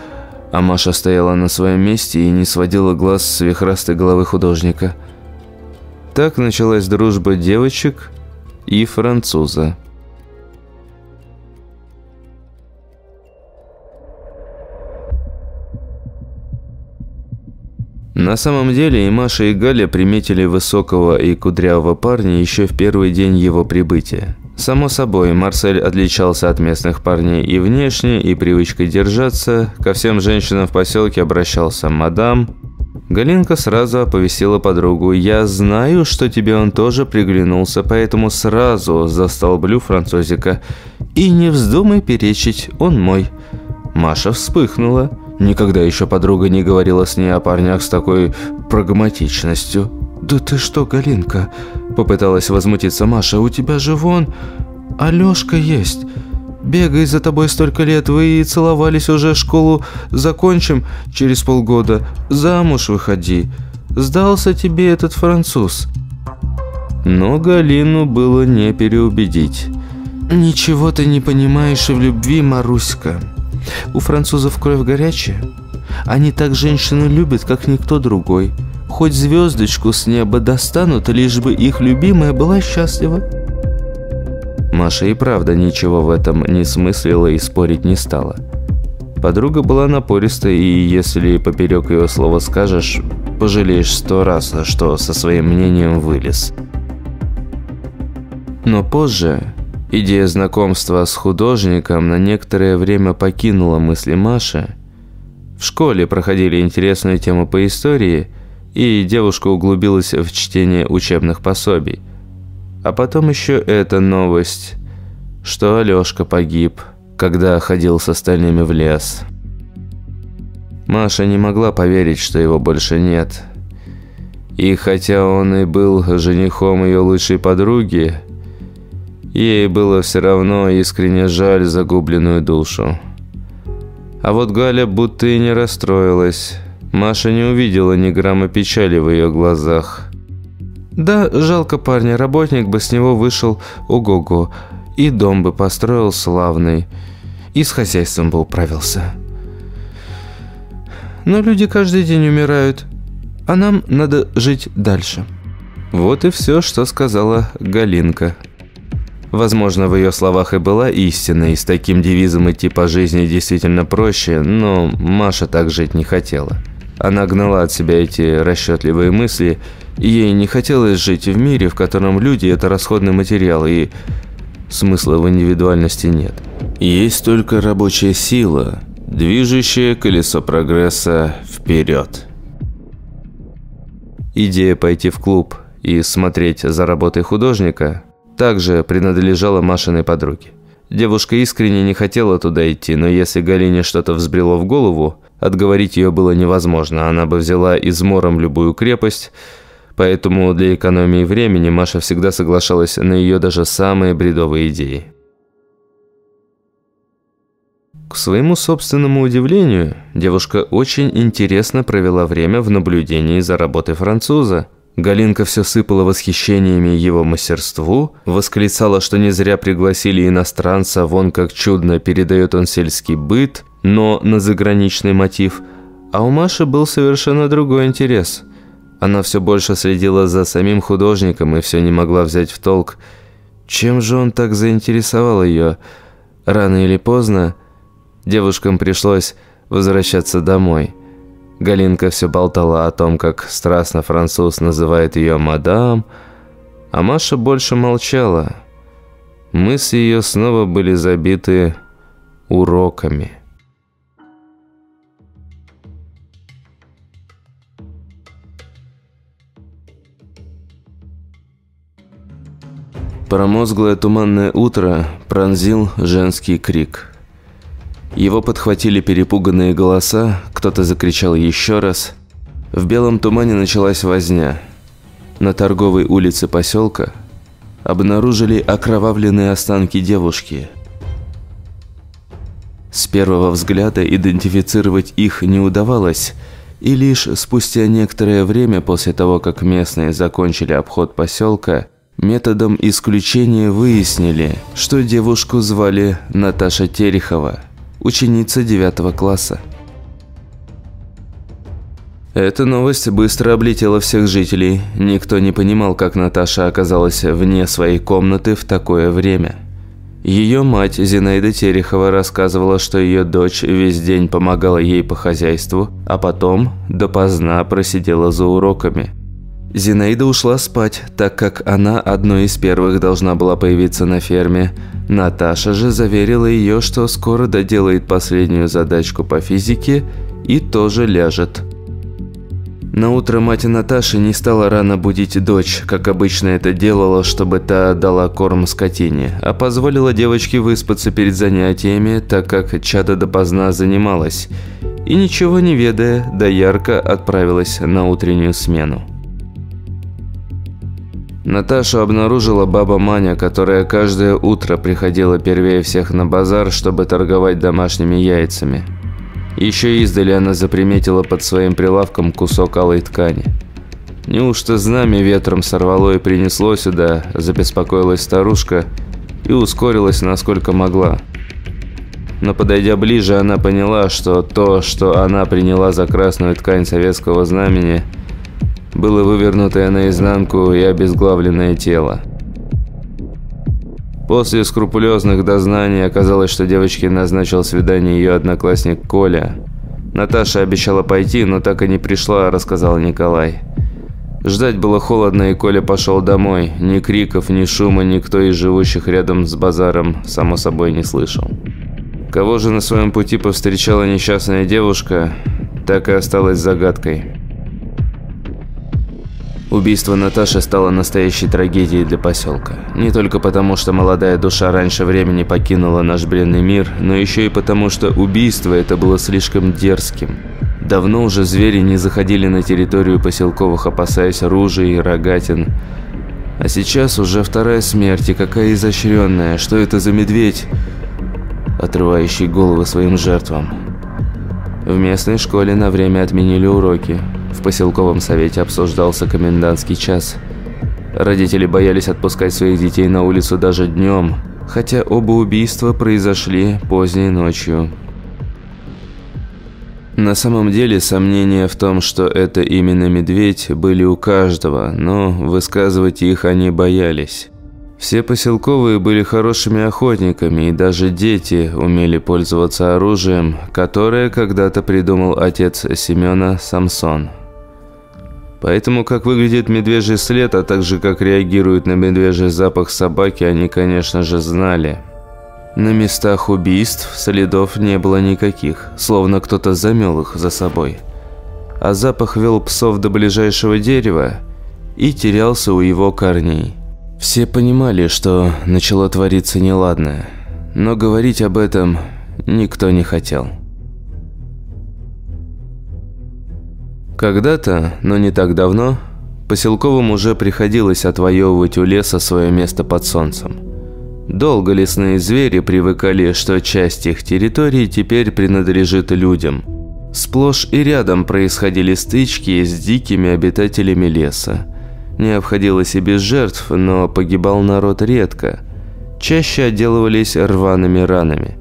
а Маша стояла на своем месте и не сводила глаз с вихрастой головы художника. Так началась дружба девочек и француза. На самом деле и Маша, и Галя приметили высокого и кудрявого парня еще в первый день его прибытия. Само собой, Марсель отличался от местных парней и внешне, и привычкой держаться. Ко всем женщинам в поселке обращался «мадам». Галинка сразу оповестила подругу. «Я знаю, что тебе он тоже приглянулся, поэтому сразу застолблю французика. И не вздумай перечить, он мой». Маша вспыхнула. Никогда еще подруга не говорила с ней о парнях с такой прагматичностью. «Да ты что, Галинка?» Попыталась возмутиться Маша. «У тебя же вон Алёшка есть. Бегай за тобой столько лет. Вы и целовались уже, школу закончим через полгода. Замуж выходи. Сдался тебе этот француз». Но Галину было не переубедить. «Ничего ты не понимаешь в любви, Маруська. У французов кровь горячая. Они так женщину любят, как никто другой. Хоть звездочку с неба достанут, лишь бы их любимая была счастлива. Маша и правда ничего в этом не смыслила и спорить не стала. Подруга была напористой, и если поперек ее слова скажешь, пожалеешь сто раз, что со своим мнением вылез. Но позже, Идея знакомства с художником на некоторое время покинула мысли Маши. В школе проходили интересные темы по истории, и девушка углубилась в чтение учебных пособий. А потом еще эта новость, что Алешка погиб, когда ходил с остальными в лес – Маша не могла поверить, что его больше нет. И хотя он и был женихом ее лучшей подруги, ей было все равно искренне жаль загубленную душу. А вот Галя будто и не расстроилась. Маша не увидела ни грамма печали в ее глазах. Да, жалко парня, работник бы с него вышел ого-го, и дом бы построил славный, и с хозяйством бы управился. Но люди каждый день умирают, а нам надо жить дальше. Вот и все, что сказала Галинка. Возможно, в ее словах и была истина, и с таким девизом идти по жизни действительно проще, но Маша так жить не хотела. Она гнала от себя эти расчетливые мысли, и ей не хотелось жить в мире, в котором люди – это расходный материал, и смысла в индивидуальности нет. Есть только рабочая сила, движущее колесо прогресса вперед. Идея пойти в клуб и смотреть за работой художника также принадлежала Машиной подруге. Девушка искренне не хотела туда идти, но если Галине что-то взбрело в голову, отговорить ее было невозможно. Она бы взяла измором любую крепость, поэтому для экономии времени Маша всегда соглашалась на ее даже самые бредовые идеи. К своему собственному удивлению, девушка очень интересно провела время в наблюдении за работой француза. Галинка все сыпала восхищениями его мастерству, восклицала, что не зря пригласили иностранца, вон как чудно передает он сельский быт, но на заграничный мотив. А у Маши был совершенно другой интерес. Она все больше следила за самим художником и все не могла взять в толк, чем же он так заинтересовал ее. Рано или поздно Девушкам пришлось возвращаться домой. Галинка все болтала о том, как страстно француз называет ее «мадам», а Маша больше молчала. Мысли ее снова были забиты уроками. Промозглое туманное утро пронзил женский крик – его подхватили перепуганные голоса, кто-то закричал еще раз. В белом тумане началась возня. На торговой улице поселка обнаружили окровавленные останки девушки. С первого взгляда идентифицировать их не удавалось, и лишь спустя некоторое время после того, как местные закончили обход поселка, методом исключения выяснили, что девушку звали Наташа Терехова – ученица 9 класса. Эта новость быстро облетела всех жителей. Никто не понимал, как Наташа оказалась вне своей комнаты в такое время. Ее мать Зинаида Терехова рассказывала, что ее дочь весь день помогала ей по хозяйству, а потом допоздна просидела за уроками. Зинаида ушла спать, так как она одной из первых должна была появиться на ферме. Наташа же заверила ее, что скоро доделает последнюю задачку по физике и тоже ляжет. На утро мать Наташи не стала рано будить дочь, как обычно это делала, чтобы та дала корм скотине, а позволила девочке выспаться перед занятиями, так как чада допоздна занималась, и ничего не ведая, доярко отправилась на утреннюю смену. Наташу обнаружила баба Маня, которая каждое утро приходила первее всех на базар, чтобы торговать домашними яйцами. Еще издали она заприметила под своим прилавком кусок алой ткани. Неужто знамя ветром сорвало и принесло сюда, забеспокоилась старушка и ускорилась насколько могла. Но подойдя ближе, она поняла, что то, что она приняла за красную ткань советского знамени – было вывернутое наизнанку и обезглавленное тело. После скрупулезных дознаний оказалось, что девочке назначил свидание ее одноклассник Коля. Наташа обещала пойти, но так и не пришла, рассказал Николай. Ждать было холодно, и Коля пошел домой. Ни криков, ни шума никто из живущих рядом с базаром, само собой, не слышал. Кого же на своем пути повстречала несчастная девушка, так и осталась загадкой. Убийство Наташи стало настоящей трагедией для поселка. Не только потому, что молодая душа раньше времени покинула наш бренный мир, но еще и потому, что убийство это было слишком дерзким. Давно уже звери не заходили на территорию поселковых, опасаясь ружей и рогатин. А сейчас уже вторая смерть, и какая изощренная. Что это за медведь, отрывающий головы своим жертвам? В местной школе на время отменили уроки. В поселковом совете обсуждался комендантский час. Родители боялись отпускать своих детей на улицу даже днем, хотя оба убийства произошли поздней ночью. На самом деле сомнения в том, что это именно медведь, были у каждого, но высказывать их они боялись. Все поселковые были хорошими охотниками, и даже дети умели пользоваться оружием, которое когда-то придумал отец Семена Самсон. Поэтому, как выглядит медвежий след, а также как реагируют на медвежий запах собаки, они, конечно же, знали – на местах убийств следов не было никаких, словно кто-то замел их за собой. А запах вел псов до ближайшего дерева и терялся у его корней. Все понимали, что начало твориться неладное, но говорить об этом никто не хотел. Когда-то, но не так давно, поселковым уже приходилось отвоевывать у леса свое место под солнцем. Долго лесные звери привыкали, что часть их территории теперь принадлежит людям. Сплошь и рядом происходили стычки с дикими обитателями леса. Не обходилось и без жертв, но погибал народ редко. Чаще отделывались рваными ранами.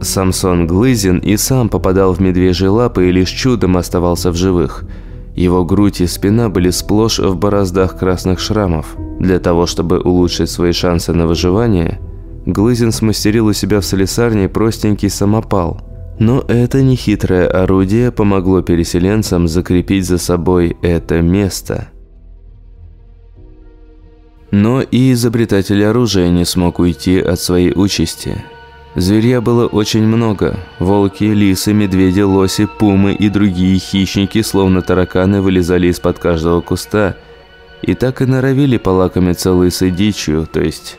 Самсон Глызин и сам попадал в медвежьи лапы и лишь чудом оставался в живых – его грудь и спина были сплошь в бороздах красных шрамов. Для того, чтобы улучшить свои шансы на выживание, Глызин смастерил у себя в слесарне простенький самопал. Но это нехитрое орудие помогло переселенцам закрепить за собой это место. Но и изобретатель оружия не смог уйти от своей участи – Зверя было очень много. Волки, лисы, медведи, лоси, пумы и другие хищники, словно тараканы, вылезали из-под каждого куста. И так и норовили полакомиться лысой дичью, то есть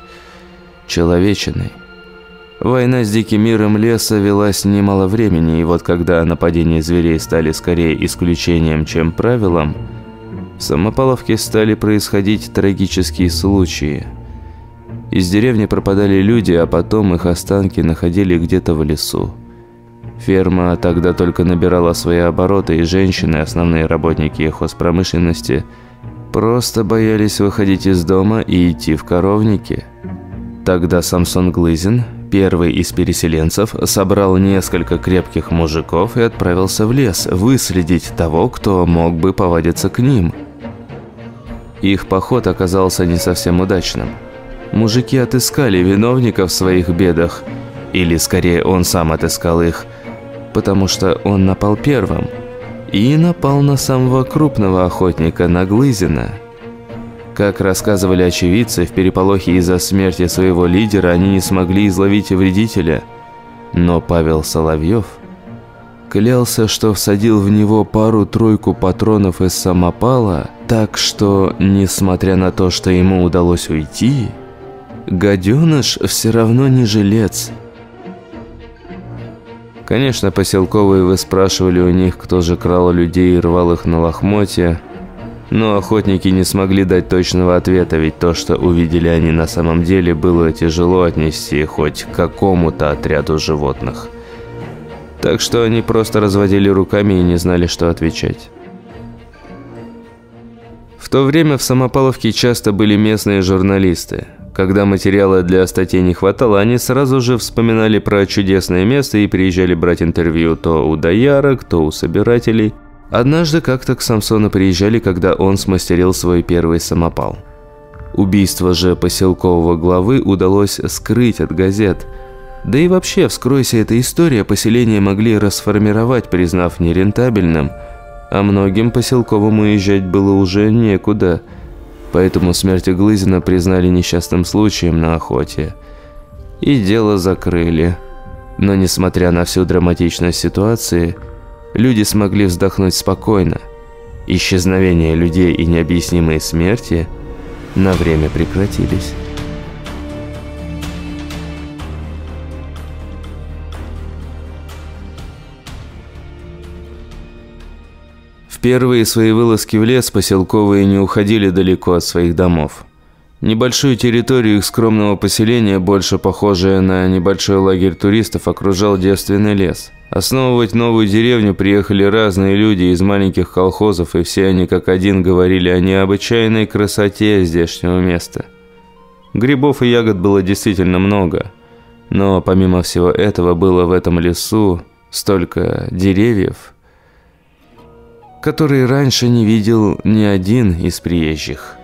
человечиной. Война с диким миром леса велась немало времени, и вот когда нападения зверей стали скорее исключением, чем правилом, в Самопаловке стали происходить трагические случаи – из деревни пропадали люди, а потом их останки находили где-то в лесу. Ферма тогда только набирала свои обороты, и женщины, основные работники хозпромышленности, просто боялись выходить из дома и идти в коровники. Тогда Самсон Глызин, первый из переселенцев, собрал несколько крепких мужиков и отправился в лес выследить того, кто мог бы повадиться к ним. Их поход оказался не совсем удачным – Мужики отыскали виновников в своих бедах, или скорее он сам отыскал их, потому что он напал первым. И напал на самого крупного охотника, на Глызина. Как рассказывали очевидцы, в переполохе из-за смерти своего лидера они не смогли изловить вредителя. Но Павел Соловьев клялся, что всадил в него пару-тройку патронов из самопала, так что, несмотря на то, что ему удалось уйти, гаденыш все равно не жилец. Конечно, поселковые вы спрашивали у них, кто же крал людей и рвал их на лохмотья, но охотники не смогли дать точного ответа, ведь то, что увидели они на самом деле, было тяжело отнести хоть к какому-то отряду животных. Так что они просто разводили руками и не знали, что отвечать. В то время в Самопаловке часто были местные журналисты – когда материала для статей не хватало, они сразу же вспоминали про чудесное место и приезжали брать интервью то у доярок, то у собирателей. Однажды как-то к Самсону приезжали, когда он смастерил свой первый самопал. Убийство же поселкового главы удалось скрыть от газет. Да и вообще, вскройся эта история, поселение могли расформировать, признав нерентабельным, а многим поселковым уезжать было уже некуда – Поэтому смерть Глызина признали несчастным случаем на охоте. И дело закрыли. Но несмотря на всю драматичность ситуации, люди смогли вздохнуть спокойно. Исчезновение людей и необъяснимые смерти на время прекратились. Первые свои вылазки в лес поселковые не уходили далеко от своих домов. Небольшую территорию их скромного поселения, больше похожая на небольшой лагерь туристов, окружал девственный лес. Основывать новую деревню приехали разные люди из маленьких колхозов, и все они как один говорили о необычайной красоте здешнего места. Грибов и ягод было действительно много, но помимо всего этого было в этом лесу столько деревьев, которые раньше не видел ни один из приезжих.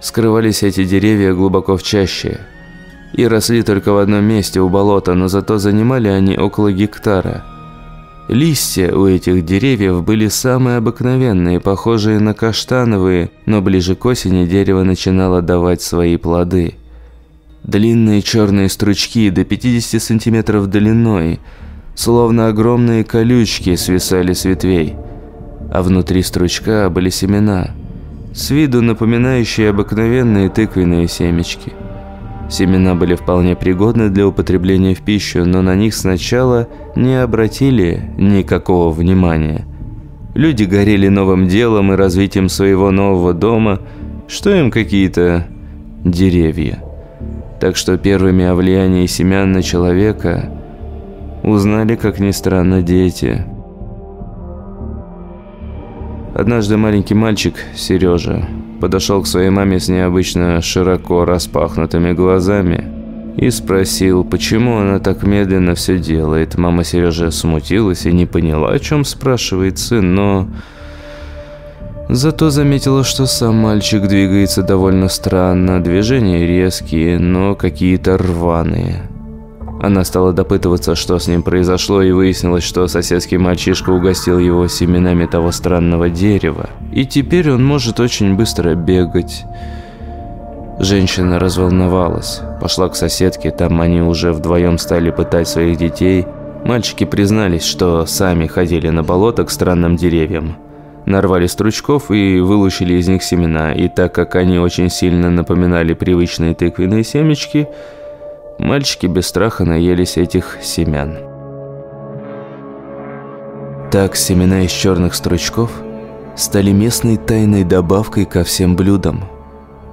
Скрывались эти деревья глубоко в чаще и росли только в одном месте у болота, но зато занимали они около гектара. Листья у этих деревьев были самые обыкновенные, похожие на каштановые, но ближе к осени дерево начинало давать свои плоды. Длинные черные стручки до 50 сантиметров длиной, словно огромные колючки, свисали с ветвей, а внутри стручка были семена – с виду напоминающие обыкновенные тыквенные семечки. Семена были вполне пригодны для употребления в пищу, но на них сначала не обратили никакого внимания. Люди горели новым делом и развитием своего нового дома, что им какие-то деревья. Так что первыми о влиянии семян на человека узнали, как ни странно, дети – Однажды маленький мальчик, Сережа, подошел к своей маме с необычно широко распахнутыми глазами и спросил, почему она так медленно все делает. Мама Сережа смутилась и не поняла, о чем спрашивает сын, но... Зато заметила, что сам мальчик двигается довольно странно, движения резкие, но какие-то рваные. Она стала допытываться, что с ним произошло, и выяснилось, что соседский мальчишка угостил его семенами того странного дерева. И теперь он может очень быстро бегать. Женщина разволновалась. Пошла к соседке, там они уже вдвоем стали пытать своих детей. Мальчики признались, что сами ходили на болото к странным деревьям. Нарвали стручков и вылучили из них семена, и так как они очень сильно напоминали привычные тыквенные семечки – Мальчики без страха наелись этих семян. Так семена из черных стручков стали местной тайной добавкой ко всем блюдам.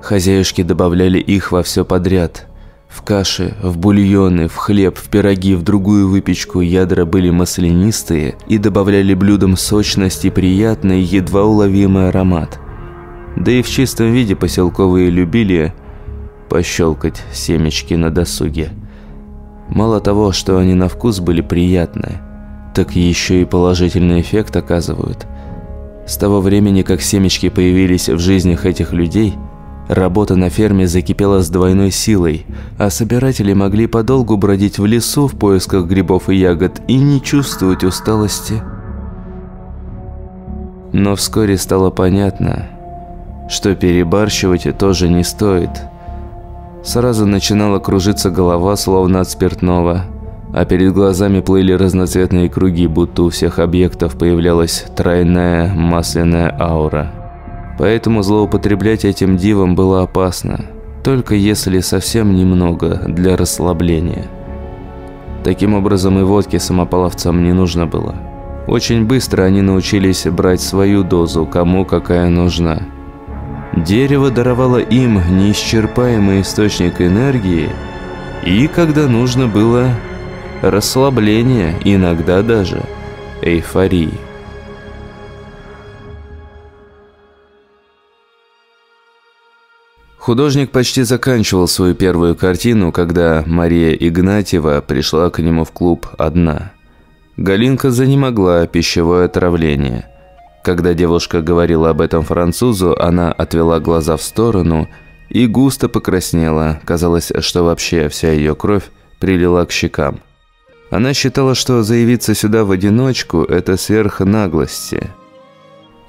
Хозяюшки добавляли их во все подряд. В каши, в бульоны, в хлеб, в пироги, в другую выпечку ядра были маслянистые и добавляли блюдам сочность и приятный, едва уловимый аромат. Да и в чистом виде поселковые любили пощелкать семечки на досуге. Мало того, что они на вкус были приятные, так еще и положительный эффект оказывают. С того времени, как семечки появились в жизнях этих людей, работа на ферме закипела с двойной силой, а собиратели могли подолгу бродить в лесу в поисках грибов и ягод и не чувствовать усталости. Но вскоре стало понятно, что перебарщивать тоже не стоит – Сразу начинала кружиться голова, словно от спиртного, а перед глазами плыли разноцветные круги, будто у всех объектов появлялась тройная масляная аура. Поэтому злоупотреблять этим дивом было опасно, только если совсем немного для расслабления. Таким образом и водки самополовцам не нужно было. Очень быстро они научились брать свою дозу, кому какая нужна – Дерево даровало им неисчерпаемый источник энергии и, когда нужно было, расслабление, иногда даже эйфории. Художник почти заканчивал свою первую картину, когда Мария Игнатьева пришла к нему в клуб одна. Галинка занемогла пищевое отравление – когда девушка говорила об этом французу, она отвела глаза в сторону и густо покраснела. Казалось, что вообще вся ее кровь прилила к щекам. Она считала, что заявиться сюда в одиночку – это сверх наглости.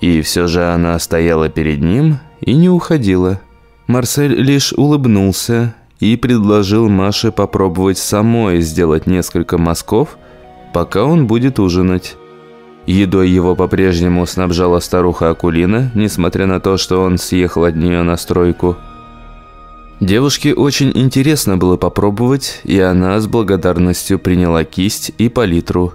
И все же она стояла перед ним и не уходила. Марсель лишь улыбнулся и предложил Маше попробовать самой сделать несколько мазков, пока он будет ужинать. Едой его по-прежнему снабжала старуха Акулина, несмотря на то, что он съехал от нее на стройку. Девушке очень интересно было попробовать, и она с благодарностью приняла кисть и палитру.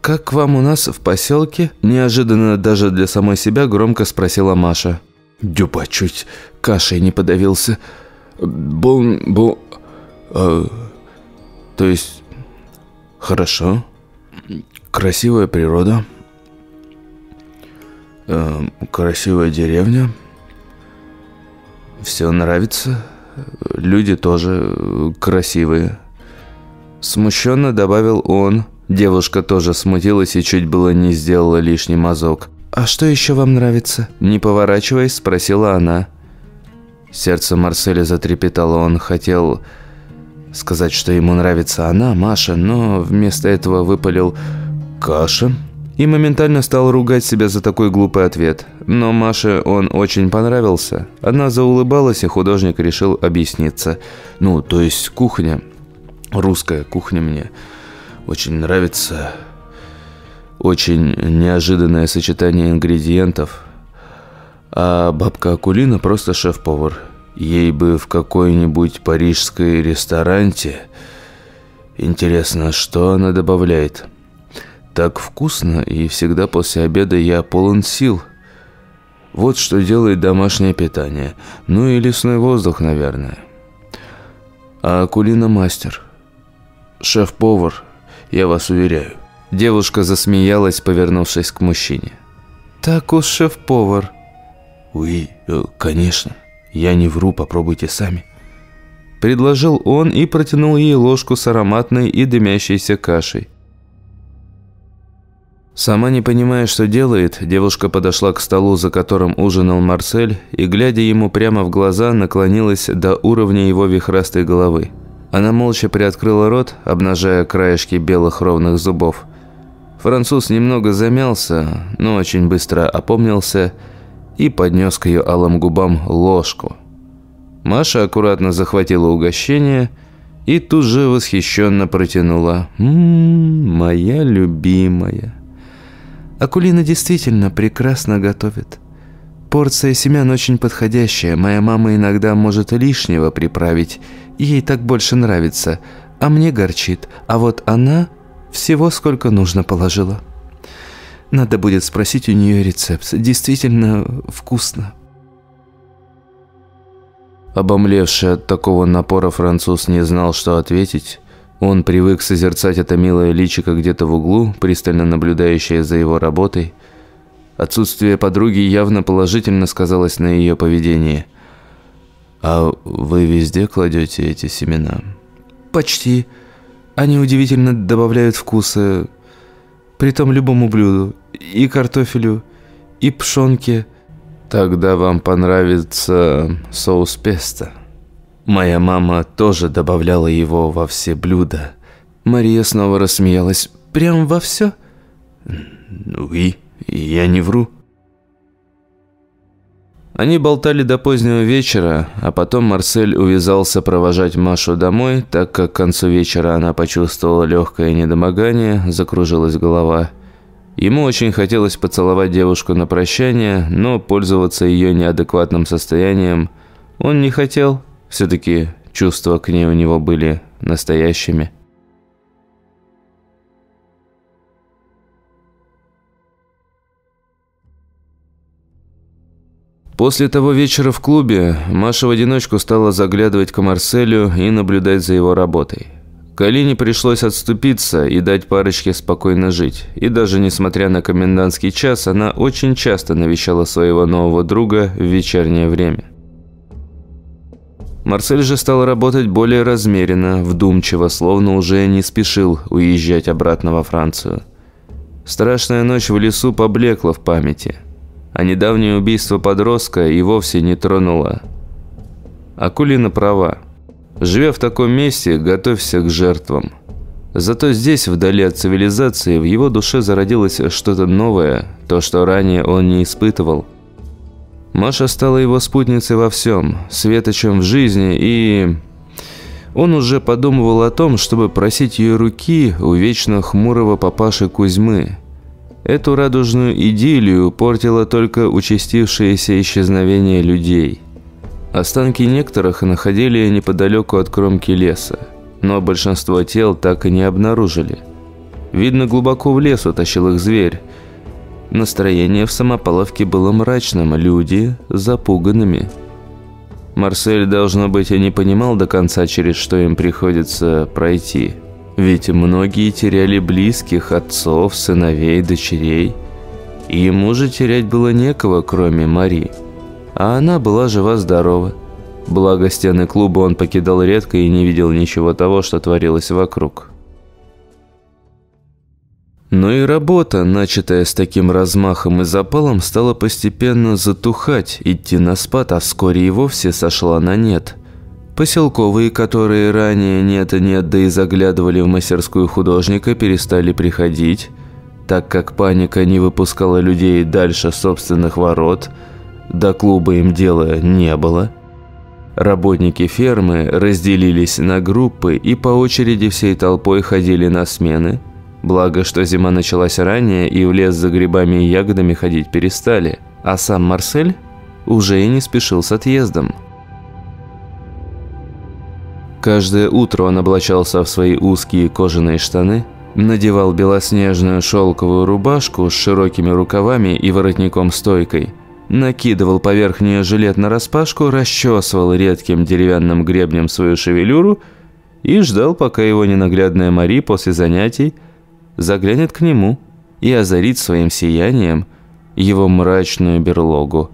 как вам у нас в поселке?» Неожиданно даже для самой себя громко спросила Маша. Дюба чуть кашей не подавился. «Бон... бо... Э, то есть... Хорошо. Красивая природа. Э, красивая деревня. Все нравится. Люди тоже красивые. Смущенно добавил он. Девушка тоже смутилась и чуть было не сделала лишний мазок. «А что еще вам нравится?» Не поворачиваясь, спросила она. Сердце Марселя затрепетало. Он хотел сказать, что ему нравится она, Маша, но вместо этого выпалил «Каша?» И моментально стал ругать себя за такой глупый ответ. Но Маше он очень понравился. Она заулыбалась, и художник решил объясниться. «Ну, то есть кухня, русская кухня мне очень нравится. Очень неожиданное сочетание ингредиентов. А бабка Акулина просто шеф-повар». Ей бы в какой-нибудь парижской ресторанте. Интересно, что она добавляет? Так вкусно, и всегда после обеда я полон сил. Вот что делает домашнее питание. Ну и лесной воздух, наверное. А Акулина мастер. Шеф-повар, я вас уверяю. Девушка засмеялась, повернувшись к мужчине. «Так уж шеф-повар». «Уи, э, конечно». «Я не вру, попробуйте сами». Предложил он и протянул ей ложку с ароматной и дымящейся кашей. Сама не понимая, что делает, девушка подошла к столу, за которым ужинал Марсель, и, глядя ему прямо в глаза, наклонилась до уровня его вихрастой головы. Она молча приоткрыла рот, обнажая краешки белых ровных зубов. Француз немного замялся, но очень быстро опомнился и поднес к ее алым губам ложку. Маша аккуратно захватила угощение и тут же восхищенно протянула «Ммм, моя любимая». Акулина действительно прекрасно готовит. Порция семян очень подходящая. Моя мама иногда может лишнего приправить. Ей так больше нравится, а мне горчит. А вот она всего сколько нужно положила. Надо будет спросить у нее рецепт. Действительно вкусно. Обомлевший от такого напора француз не знал, что ответить. Он привык созерцать это милое личико где-то в углу, пристально наблюдающее за его работой. Отсутствие подруги явно положительно сказалось на ее поведении. «А вы везде кладете эти семена?» «Почти. Они удивительно добавляют вкуса, притом любому блюду и картофелю, и пшенке. Тогда вам понравится соус песто. Моя мама тоже добавляла его во все блюда. Мария снова рассмеялась. Прям во все? Ну и я не вру. Они болтали до позднего вечера, а потом Марсель увязался провожать Машу домой, так как к концу вечера она почувствовала легкое недомогание, закружилась голова – Ему очень хотелось поцеловать девушку на прощание, но пользоваться ее неадекватным состоянием он не хотел. Все-таки чувства к ней у него были настоящими. После того вечера в клубе Маша в одиночку стала заглядывать к Марселю и наблюдать за его работой. Калине пришлось отступиться и дать парочке спокойно жить. И даже несмотря на комендантский час, она очень часто навещала своего нового друга в вечернее время. Марсель же стал работать более размеренно, вдумчиво, словно уже не спешил уезжать обратно во Францию. Страшная ночь в лесу поблекла в памяти, а недавнее убийство подростка и вовсе не тронуло. Акулина права. Живя в таком месте, готовься к жертвам. Зато здесь, вдали от цивилизации, в его душе зародилось что-то новое, то, что ранее он не испытывал. Маша стала его спутницей во всем, светочем в жизни, и... Он уже подумывал о том, чтобы просить ее руки у вечно хмурого папаши Кузьмы. Эту радужную идиллию портило только участившееся исчезновение людей – Останки некоторых находили неподалеку от кромки леса, но большинство тел так и не обнаружили. Видно, глубоко в лес утащил их зверь. Настроение в самопаловке было мрачным, люди запуганными. Марсель, должно быть, и не понимал до конца, через что им приходится пройти. Ведь многие теряли близких, отцов, сыновей, дочерей. И ему же терять было некого, кроме Мари. А она была жива-здорова. Благо стены клуба он покидал редко и не видел ничего того, что творилось вокруг. Но и работа, начатая с таким размахом и запалом, стала постепенно затухать, идти на спад, а вскоре и вовсе сошла на нет. Поселковые, которые ранее нет-нет, да и заглядывали в мастерскую художника, перестали приходить, так как паника не выпускала людей дальше собственных ворот, до клуба им дела не было – Работники фермы разделились на группы и по очереди всей толпой ходили на смены. Благо, что зима началась ранее и в лес за грибами и ягодами ходить перестали. А сам Марсель уже и не спешил с отъездом. Каждое утро он облачался в свои узкие кожаные штаны, надевал белоснежную шелковую рубашку с широкими рукавами и воротником-стойкой – накидывал поверх нее жилет нараспашку, расчесывал редким деревянным гребнем свою шевелюру и ждал, пока его ненаглядная Мари после занятий заглянет к нему и озарит своим сиянием его мрачную берлогу.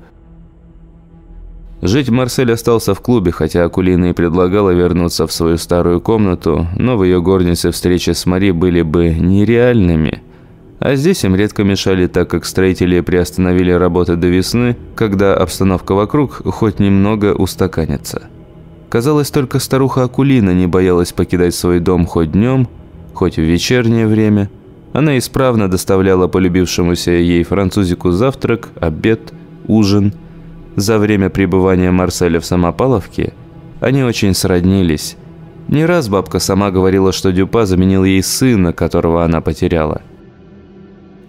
Жить Марсель остался в клубе, хотя Акулина и предлагала вернуться в свою старую комнату, но в ее горнице встречи с Мари были бы нереальными – а здесь им редко мешали, так как строители приостановили работы до весны, когда обстановка вокруг хоть немного устаканится. Казалось, только старуха Акулина не боялась покидать свой дом хоть днем, хоть в вечернее время. Она исправно доставляла полюбившемуся ей французику завтрак, обед, ужин. За время пребывания Марселя в Самопаловке они очень сроднились. Не раз бабка сама говорила, что Дюпа заменил ей сына, которого она потеряла.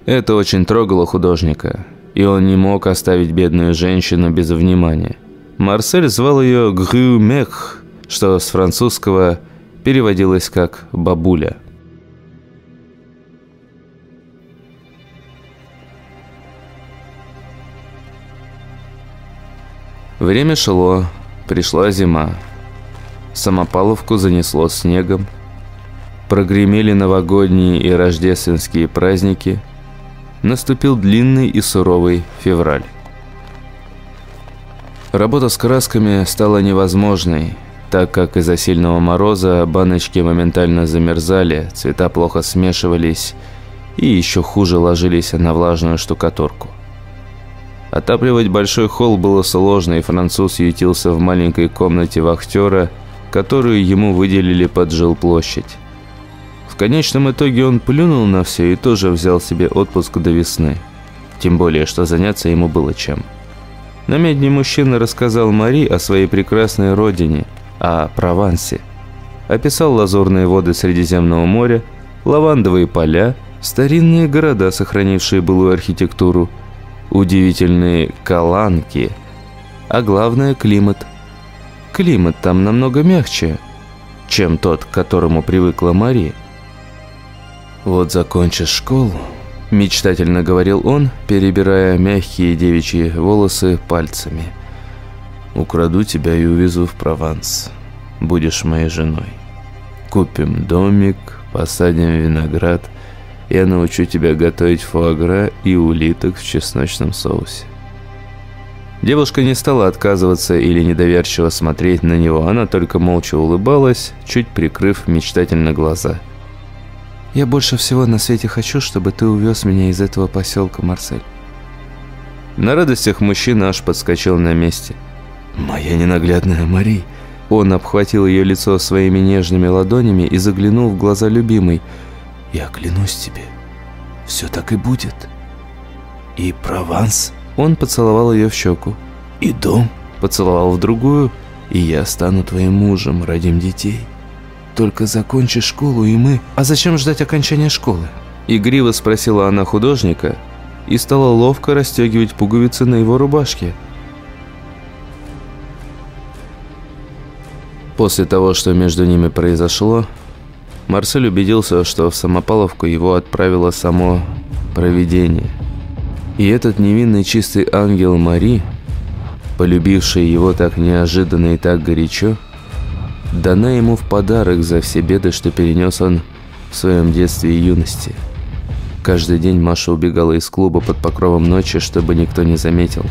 Это очень трогало художника, и он не мог оставить бедную женщину без внимания. Марсель звал ее Грюмех, что с французского переводилось как «бабуля». Время шло, пришла зима. Самопаловку занесло снегом. Прогремели новогодние и рождественские праздники – наступил длинный и суровый февраль. Работа с красками стала невозможной, так как из-за сильного мороза баночки моментально замерзали, цвета плохо смешивались и еще хуже ложились на влажную штукатурку. Отапливать большой холл было сложно, и француз ютился в маленькой комнате вахтера, которую ему выделили под жилплощадь конечном итоге он плюнул на все и тоже взял себе отпуск до весны. Тем более, что заняться ему было чем. На медне мужчина рассказал Мари о своей прекрасной родине, о Провансе. Описал лазурные воды Средиземного моря, лавандовые поля, старинные города, сохранившие былую архитектуру, удивительные каланки, а главное климат. Климат там намного мягче, чем тот, к которому привыкла Мария. «Вот закончишь школу», – мечтательно говорил он, перебирая мягкие девичьи волосы пальцами. «Украду тебя и увезу в Прованс. Будешь моей женой. Купим домик, посадим виноград. Я научу тебя готовить фуагра и улиток в чесночном соусе». Девушка не стала отказываться или недоверчиво смотреть на него, она только молча улыбалась, чуть прикрыв мечтательно глаза – я больше всего на свете хочу, чтобы ты увез меня из этого поселка, Марсель. На радостях мужчина аж подскочил на месте. «Моя ненаглядная Мари!» Он обхватил ее лицо своими нежными ладонями и заглянул в глаза любимой. «Я клянусь тебе, все так и будет. И Прованс...» Он поцеловал ее в щеку. «И дом...» Поцеловал в другую. «И я стану твоим мужем, родим детей». Только закончи школу, и мы... А зачем ждать окончания школы? Игриво спросила она художника и стала ловко расстегивать пуговицы на его рубашке. После того, что между ними произошло, Марсель убедился, что в Самопаловку его отправило само провидение. И этот невинный чистый ангел Мари, полюбивший его так неожиданно и так горячо, дана ему в подарок за все беды, что перенес он в своем детстве и юности. Каждый день Маша убегала из клуба под покровом ночи, чтобы никто не заметил.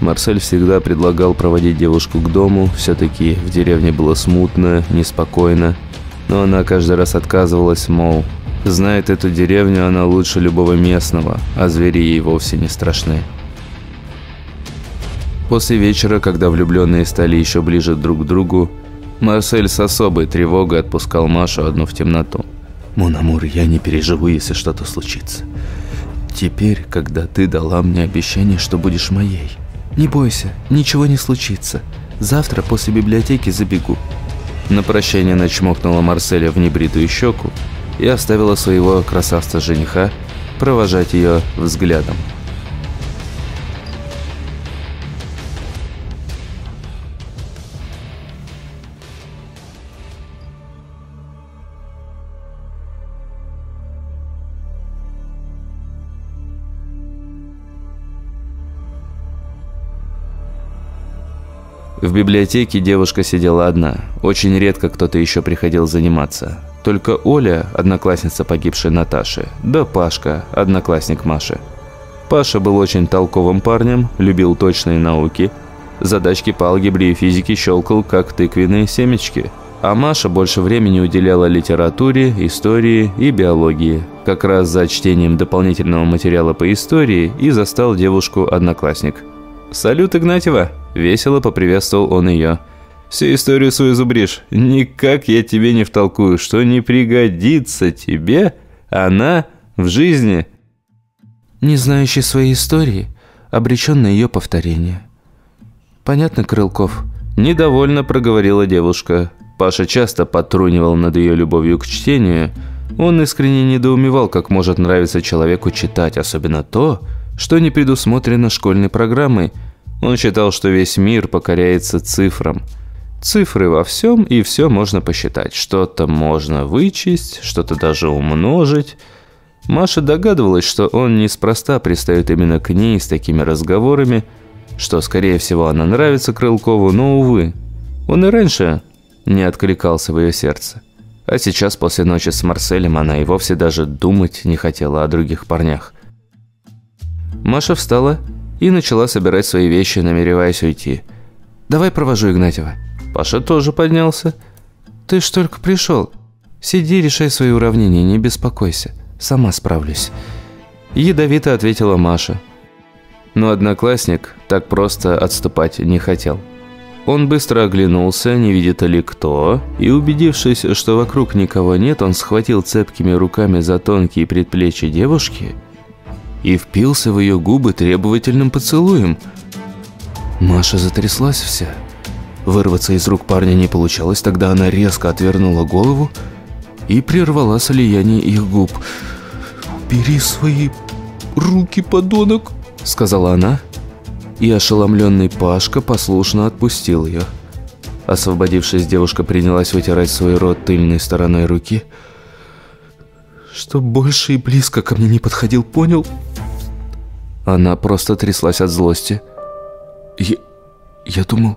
Марсель всегда предлагал проводить девушку к дому, все-таки в деревне было смутно, неспокойно, но она каждый раз отказывалась, мол, знает эту деревню она лучше любого местного, а звери ей вовсе не страшны. После вечера, когда влюбленные стали еще ближе друг к другу, Марсель с особой тревогой отпускал Машу одну в темноту. «Мон Амур, я не переживу, если что-то случится. Теперь, когда ты дала мне обещание, что будешь моей. Не бойся, ничего не случится. Завтра после библиотеки забегу. На прощание начмокнула Марселя в небритую щеку и оставила своего красавца-жениха провожать ее взглядом. В библиотеке девушка сидела одна. Очень редко кто-то еще приходил заниматься. Только Оля, одноклассница погибшей Наташи, да Пашка, одноклассник Маши. Паша был очень толковым парнем, любил точные науки. Задачки по алгебре и физике щелкал, как тыквенные семечки. А Маша больше времени уделяла литературе, истории и биологии. Как раз за чтением дополнительного материала по истории и застал девушку-одноклассник. «Салют, Игнатьева!» Весело поприветствовал он ее. «Всю историю свою зубришь. Никак я тебе не втолкую, что не пригодится тебе она в жизни». Не знающий своей истории, обречен на ее повторение. «Понятно, Крылков?» Недовольно проговорила девушка. Паша часто подтрунивал над ее любовью к чтению. Он искренне недоумевал, как может нравиться человеку читать, особенно то, что не предусмотрено школьной программой – он считал, что весь мир покоряется цифрам. Цифры во всем, и все можно посчитать. Что-то можно вычесть, что-то даже умножить. Маша догадывалась, что он неспроста пристает именно к ней с такими разговорами, что, скорее всего, она нравится Крылкову, но, увы, он и раньше не откликался в ее сердце. А сейчас, после ночи с Марселем, она и вовсе даже думать не хотела о других парнях. Маша встала и начала собирать свои вещи, намереваясь уйти. «Давай провожу Игнатьева». Паша тоже поднялся. «Ты ж только пришел. Сиди, решай свои уравнения, не беспокойся. Сама справлюсь». Ядовито ответила Маша. Но одноклассник так просто отступать не хотел. Он быстро оглянулся, не видит ли кто, и убедившись, что вокруг никого нет, он схватил цепкими руками за тонкие предплечья девушки – и впился в ее губы требовательным поцелуем. Маша затряслась вся. Вырваться из рук парня не получалось, тогда она резко отвернула голову и прервала слияние их губ. «Бери свои руки, подонок!» — сказала она, и ошеломленный Пашка послушно отпустил ее. Освободившись, девушка принялась вытирать свой рот тыльной стороной руки. «Что больше и близко ко мне не подходил, понял?» Она просто тряслась от злости. «Я... я думал...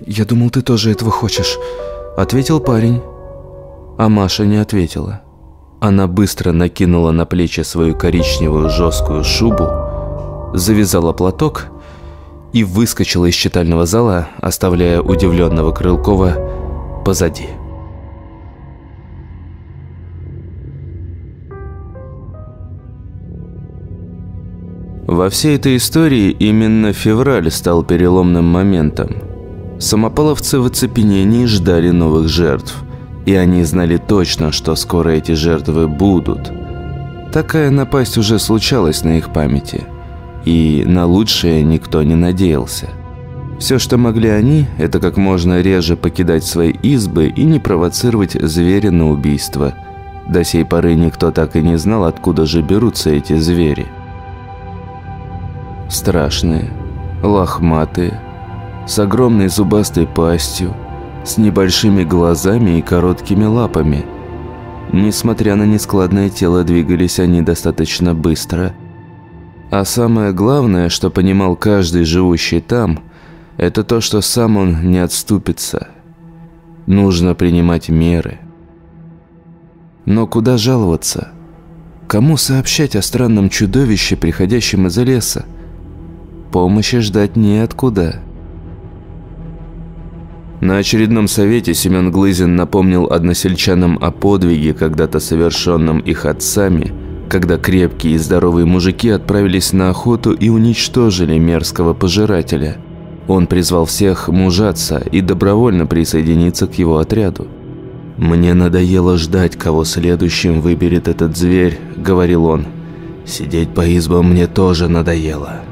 Я думал, ты тоже этого хочешь», — ответил парень. А Маша не ответила. Она быстро накинула на плечи свою коричневую жесткую шубу, завязала платок и выскочила из читального зала, оставляя удивленного Крылкова позади. Во всей этой истории именно февраль стал переломным моментом. Самопаловцы в оцепенении ждали новых жертв, и они знали точно, что скоро эти жертвы будут. Такая напасть уже случалась на их памяти, и на лучшее никто не надеялся. Все, что могли они, это как можно реже покидать свои избы и не провоцировать зверя на убийство. До сей поры никто так и не знал, откуда же берутся эти звери страшные, лохматые, с огромной зубастой пастью, с небольшими глазами и короткими лапами. Несмотря на нескладное тело, двигались они достаточно быстро. А самое главное, что понимал каждый живущий там, это то, что сам он не отступится. Нужно принимать меры. Но куда жаловаться? Кому сообщать о странном чудовище, приходящем из леса? Помощи ждать неоткуда. На очередном совете Семен Глызин напомнил односельчанам о подвиге, когда-то совершенном их отцами, когда крепкие и здоровые мужики отправились на охоту и уничтожили мерзкого пожирателя. Он призвал всех мужаться и добровольно присоединиться к его отряду. «Мне надоело ждать, кого следующим выберет этот зверь», — говорил он. «Сидеть по избам мне тоже надоело».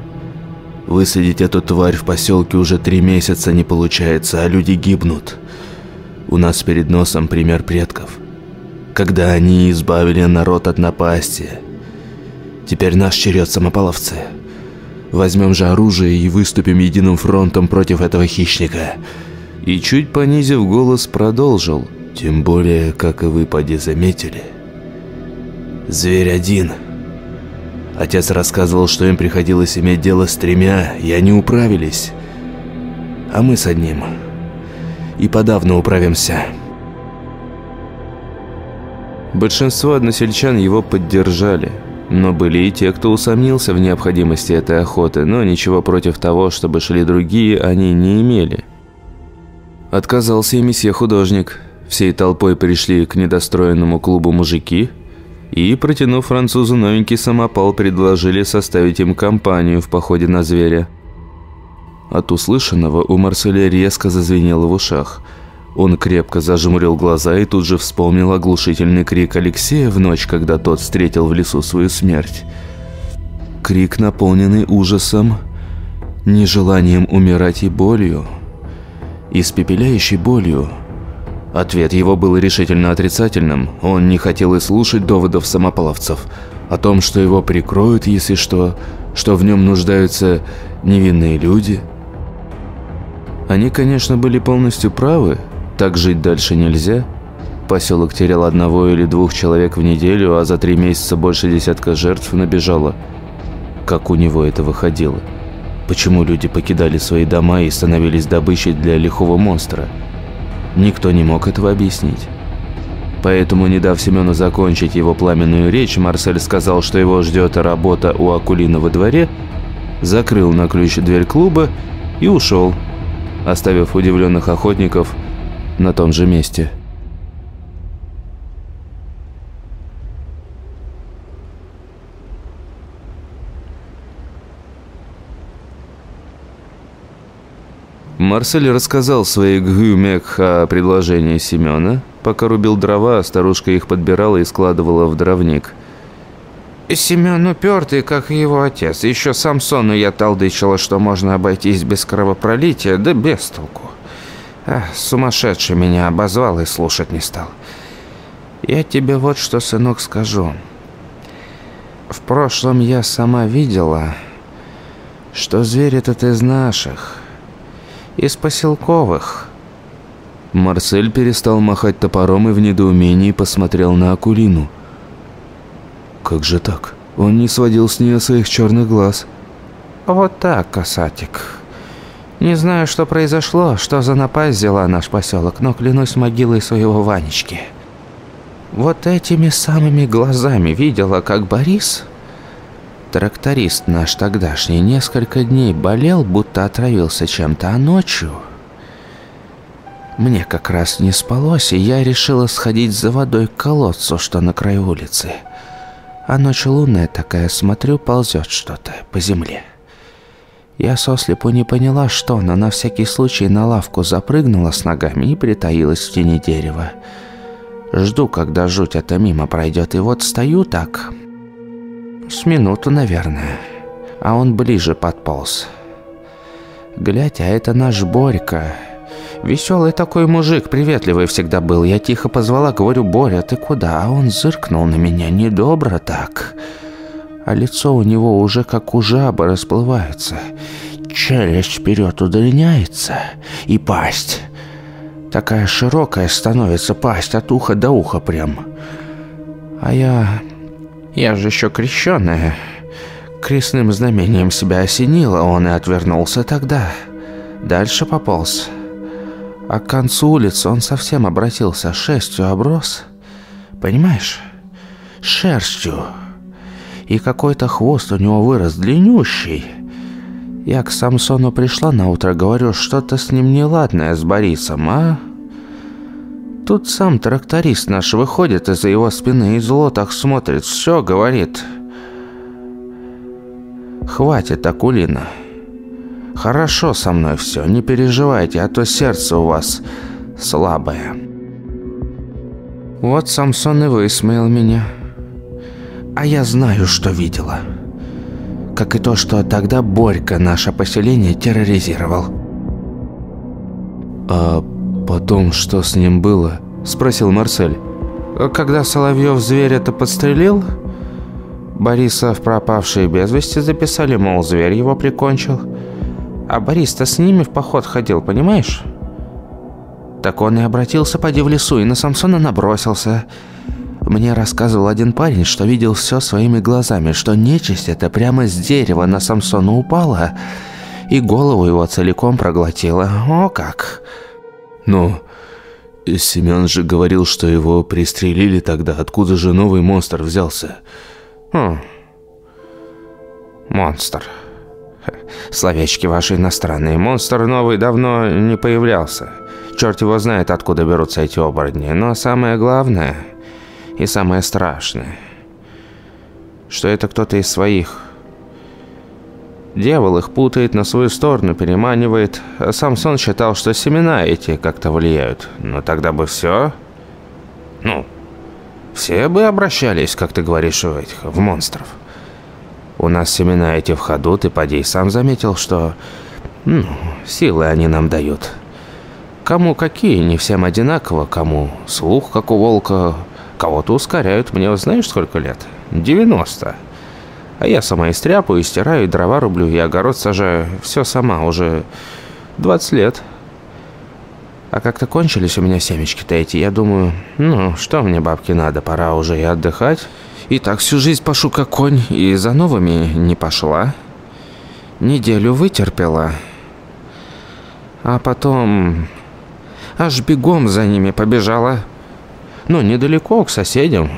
Высадить эту тварь в поселке уже три месяца не получается, а люди гибнут. У нас перед носом пример предков. Когда они избавили народ от напасти. Теперь наш черед самополовцы. Возьмем же оружие и выступим единым фронтом против этого хищника. И чуть понизив голос, продолжил. Тем более, как и вы поди заметили. Зверь один – Отец рассказывал, что им приходилось иметь дело с тремя, и они управились. А мы с одним. И подавно управимся. Большинство односельчан его поддержали. Но были и те, кто усомнился в необходимости этой охоты, но ничего против того, чтобы шли другие, они не имели. Отказался и месье художник. Всей толпой пришли к недостроенному клубу мужики – и, протянув французу новенький самопал, предложили составить им компанию в походе на зверя. От услышанного у Марселя резко зазвенело в ушах. Он крепко зажмурил глаза и тут же вспомнил оглушительный крик Алексея в ночь, когда тот встретил в лесу свою смерть. Крик, наполненный ужасом, нежеланием умирать и болью, испепеляющей болью – Ответ его был решительно отрицательным. Он не хотел и слушать доводов самополовцев о том, что его прикроют, если что, что в нем нуждаются невинные люди. Они, конечно, были полностью правы, так жить дальше нельзя. Поселок терял одного или двух человек в неделю, а за три месяца больше десятка жертв набежало. Как у него это выходило? Почему люди покидали свои дома и становились добычей для лихого монстра? Никто не мог этого объяснить. Поэтому, не дав Семену закончить его пламенную речь, Марсель сказал, что его ждет работа у Акулина во дворе, закрыл на ключ дверь клуба и ушел, оставив удивленных охотников на том же месте. Марсель рассказал своей Гюмек о предложении Семена. Пока рубил дрова, старушка их подбирала и складывала в дровник. Семен упертый, как и его отец. Еще Самсону я толдычила, что можно обойтись без кровопролития, да без толку. А, сумасшедший меня обозвал и слушать не стал. Я тебе вот что, сынок, скажу. В прошлом я сама видела, что зверь этот из наших – из поселковых». Марсель перестал махать топором и в недоумении посмотрел на Акулину. «Как же так? Он не сводил с нее своих черных глаз». «Вот так, касатик. Не знаю, что произошло, что за напасть взяла наш поселок, но клянусь могилой своего Ванечки. Вот этими самыми глазами видела, как Борис Тракторист наш тогдашний несколько дней болел, будто отравился чем-то, а ночью... Мне как раз не спалось, и я решила сходить за водой к колодцу, что на краю улицы. А ночь лунная такая, смотрю, ползет что-то по земле. Я сослепу не поняла, что, но на всякий случай на лавку запрыгнула с ногами и притаилась в тени дерева. Жду, когда жуть эта мимо пройдет, и вот стою так, с минуту, наверное. А он ближе подполз. Глядь, а это наш Борька. Веселый такой мужик, приветливый всегда был. Я тихо позвала, говорю, Боря, ты куда? А он зыркнул на меня, недобро так. А лицо у него уже как у жабы расплывается. Челюсть вперед удлиняется и пасть. Такая широкая становится пасть от уха до уха прям. А я... Я же еще крещеная. Крестным знамением себя осенило, он и отвернулся тогда. Дальше пополз. А к концу улицы он совсем обратился, шерстью оброс. Понимаешь? Шерстью. И какой-то хвост у него вырос длиннющий. Я к Самсону пришла на утро, говорю, что-то с ним неладное с Борисом, а... Тут сам тракторист наш выходит из-за его спины и зло так смотрит, все говорит. Хватит, Акулина. Хорошо со мной все, не переживайте, а то сердце у вас слабое. Вот Самсон и высмеял меня. А я знаю, что видела. Как и то, что тогда Борька наше поселение терроризировал. А потом что с ним было? Спросил Марсель. Когда Соловьев зверь это подстрелил, Бориса в пропавшие без вести записали, мол, зверь его прикончил. А Борис-то с ними в поход ходил, понимаешь? Так он и обратился, поди в лесу, и на Самсона набросился. Мне рассказывал один парень, что видел все своими глазами, что нечисть это прямо с дерева на Самсона упала и голову его целиком проглотила. О как! Ну, Семен же говорил, что его пристрелили тогда. Откуда же новый монстр взялся? Хм. Монстр. Словечки ваши иностранные. Монстр новый давно не появлялся. Черт его знает, откуда берутся эти оборотни. Но самое главное и самое страшное, что это кто-то из своих. Дьявол их путает, на свою сторону переманивает. Самсон считал, что семена эти как-то влияют. Но тогда бы все... Ну, все бы обращались, как ты говоришь, в этих, в монстров. У нас семена эти в ходу, ты поди сам заметил, что... Ну, силы они нам дают. Кому какие, не всем одинаково, кому слух, как у волка, кого-то ускоряют. Мне знаешь, сколько лет? 90. А я сама и стряпаю, и стираю, и дрова рублю, и огород сажаю. Все сама, уже 20 лет. А как-то кончились у меня семечки-то эти. Я думаю, ну, что мне, бабки, надо, пора уже и отдыхать. И так всю жизнь пашу как конь, и за новыми не пошла. Неделю вытерпела. А потом аж бегом за ними побежала. Ну, недалеко, к соседям.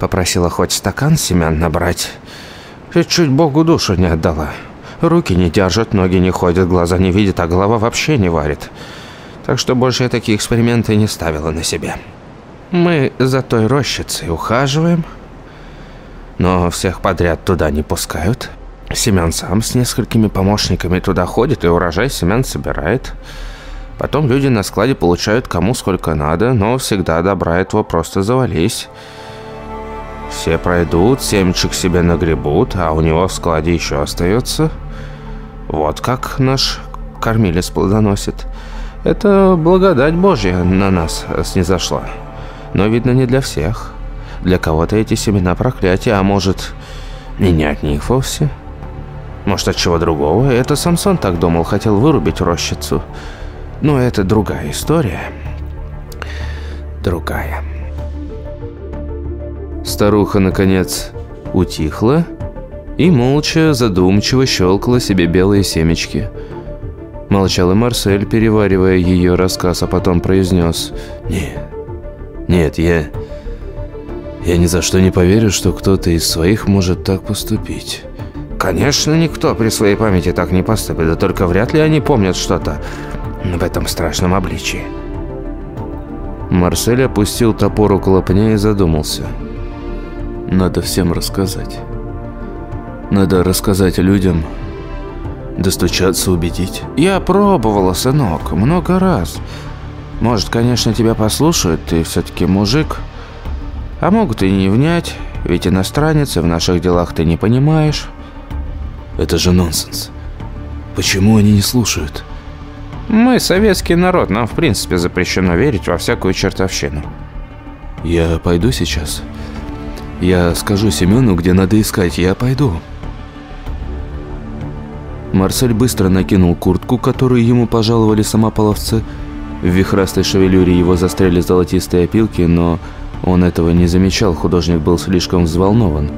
Попросила хоть стакан семян набрать. И чуть Богу душу не отдала. Руки не держат, ноги не ходят, глаза не видят, а голова вообще не варит. Так что больше я такие эксперименты не ставила на себе. Мы за той рощицей ухаживаем, но всех подряд туда не пускают. Семен сам с несколькими помощниками туда ходит и урожай семян собирает. Потом люди на складе получают кому сколько надо, но всегда добра этого просто завались. Все пройдут, семечек себе нагребут, а у него в складе еще остается. Вот как наш кормилец плодоносит. Это благодать Божья на нас снизошла. Но, видно, не для всех. Для кого-то эти семена проклятия, а может, и не от них вовсе. Может, от чего другого. Это Самсон так думал, хотел вырубить рощицу. Но это другая история. Другая. Старуха, наконец, утихла и молча, задумчиво щелкала себе белые семечки – Молчал и Марсель, переваривая ее рассказ, а потом произнес «Нет, нет, я... Я ни за что не поверю, что кто-то из своих может так поступить». Конечно, никто при своей памяти так не поступит, да только вряд ли они помнят что-то в этом страшном обличии. Марсель опустил топор около пня и задумался. Надо всем рассказать. Надо рассказать людям, Достучаться, убедить? Я пробовала, сынок, много раз. Может, конечно, тебя послушают, ты все-таки мужик. А могут и не внять, ведь иностранец, и в наших делах ты не понимаешь. Это же нонсенс. Почему они не слушают? Мы советский народ, нам в принципе запрещено верить во всякую чертовщину. Я пойду сейчас. Я скажу Семену, где надо искать, я пойду. Марсель быстро накинул куртку, которую ему пожаловали самополовцы, В вихрастой шевелюре его застряли золотистые опилки, но он этого не замечал, художник был слишком взволнован.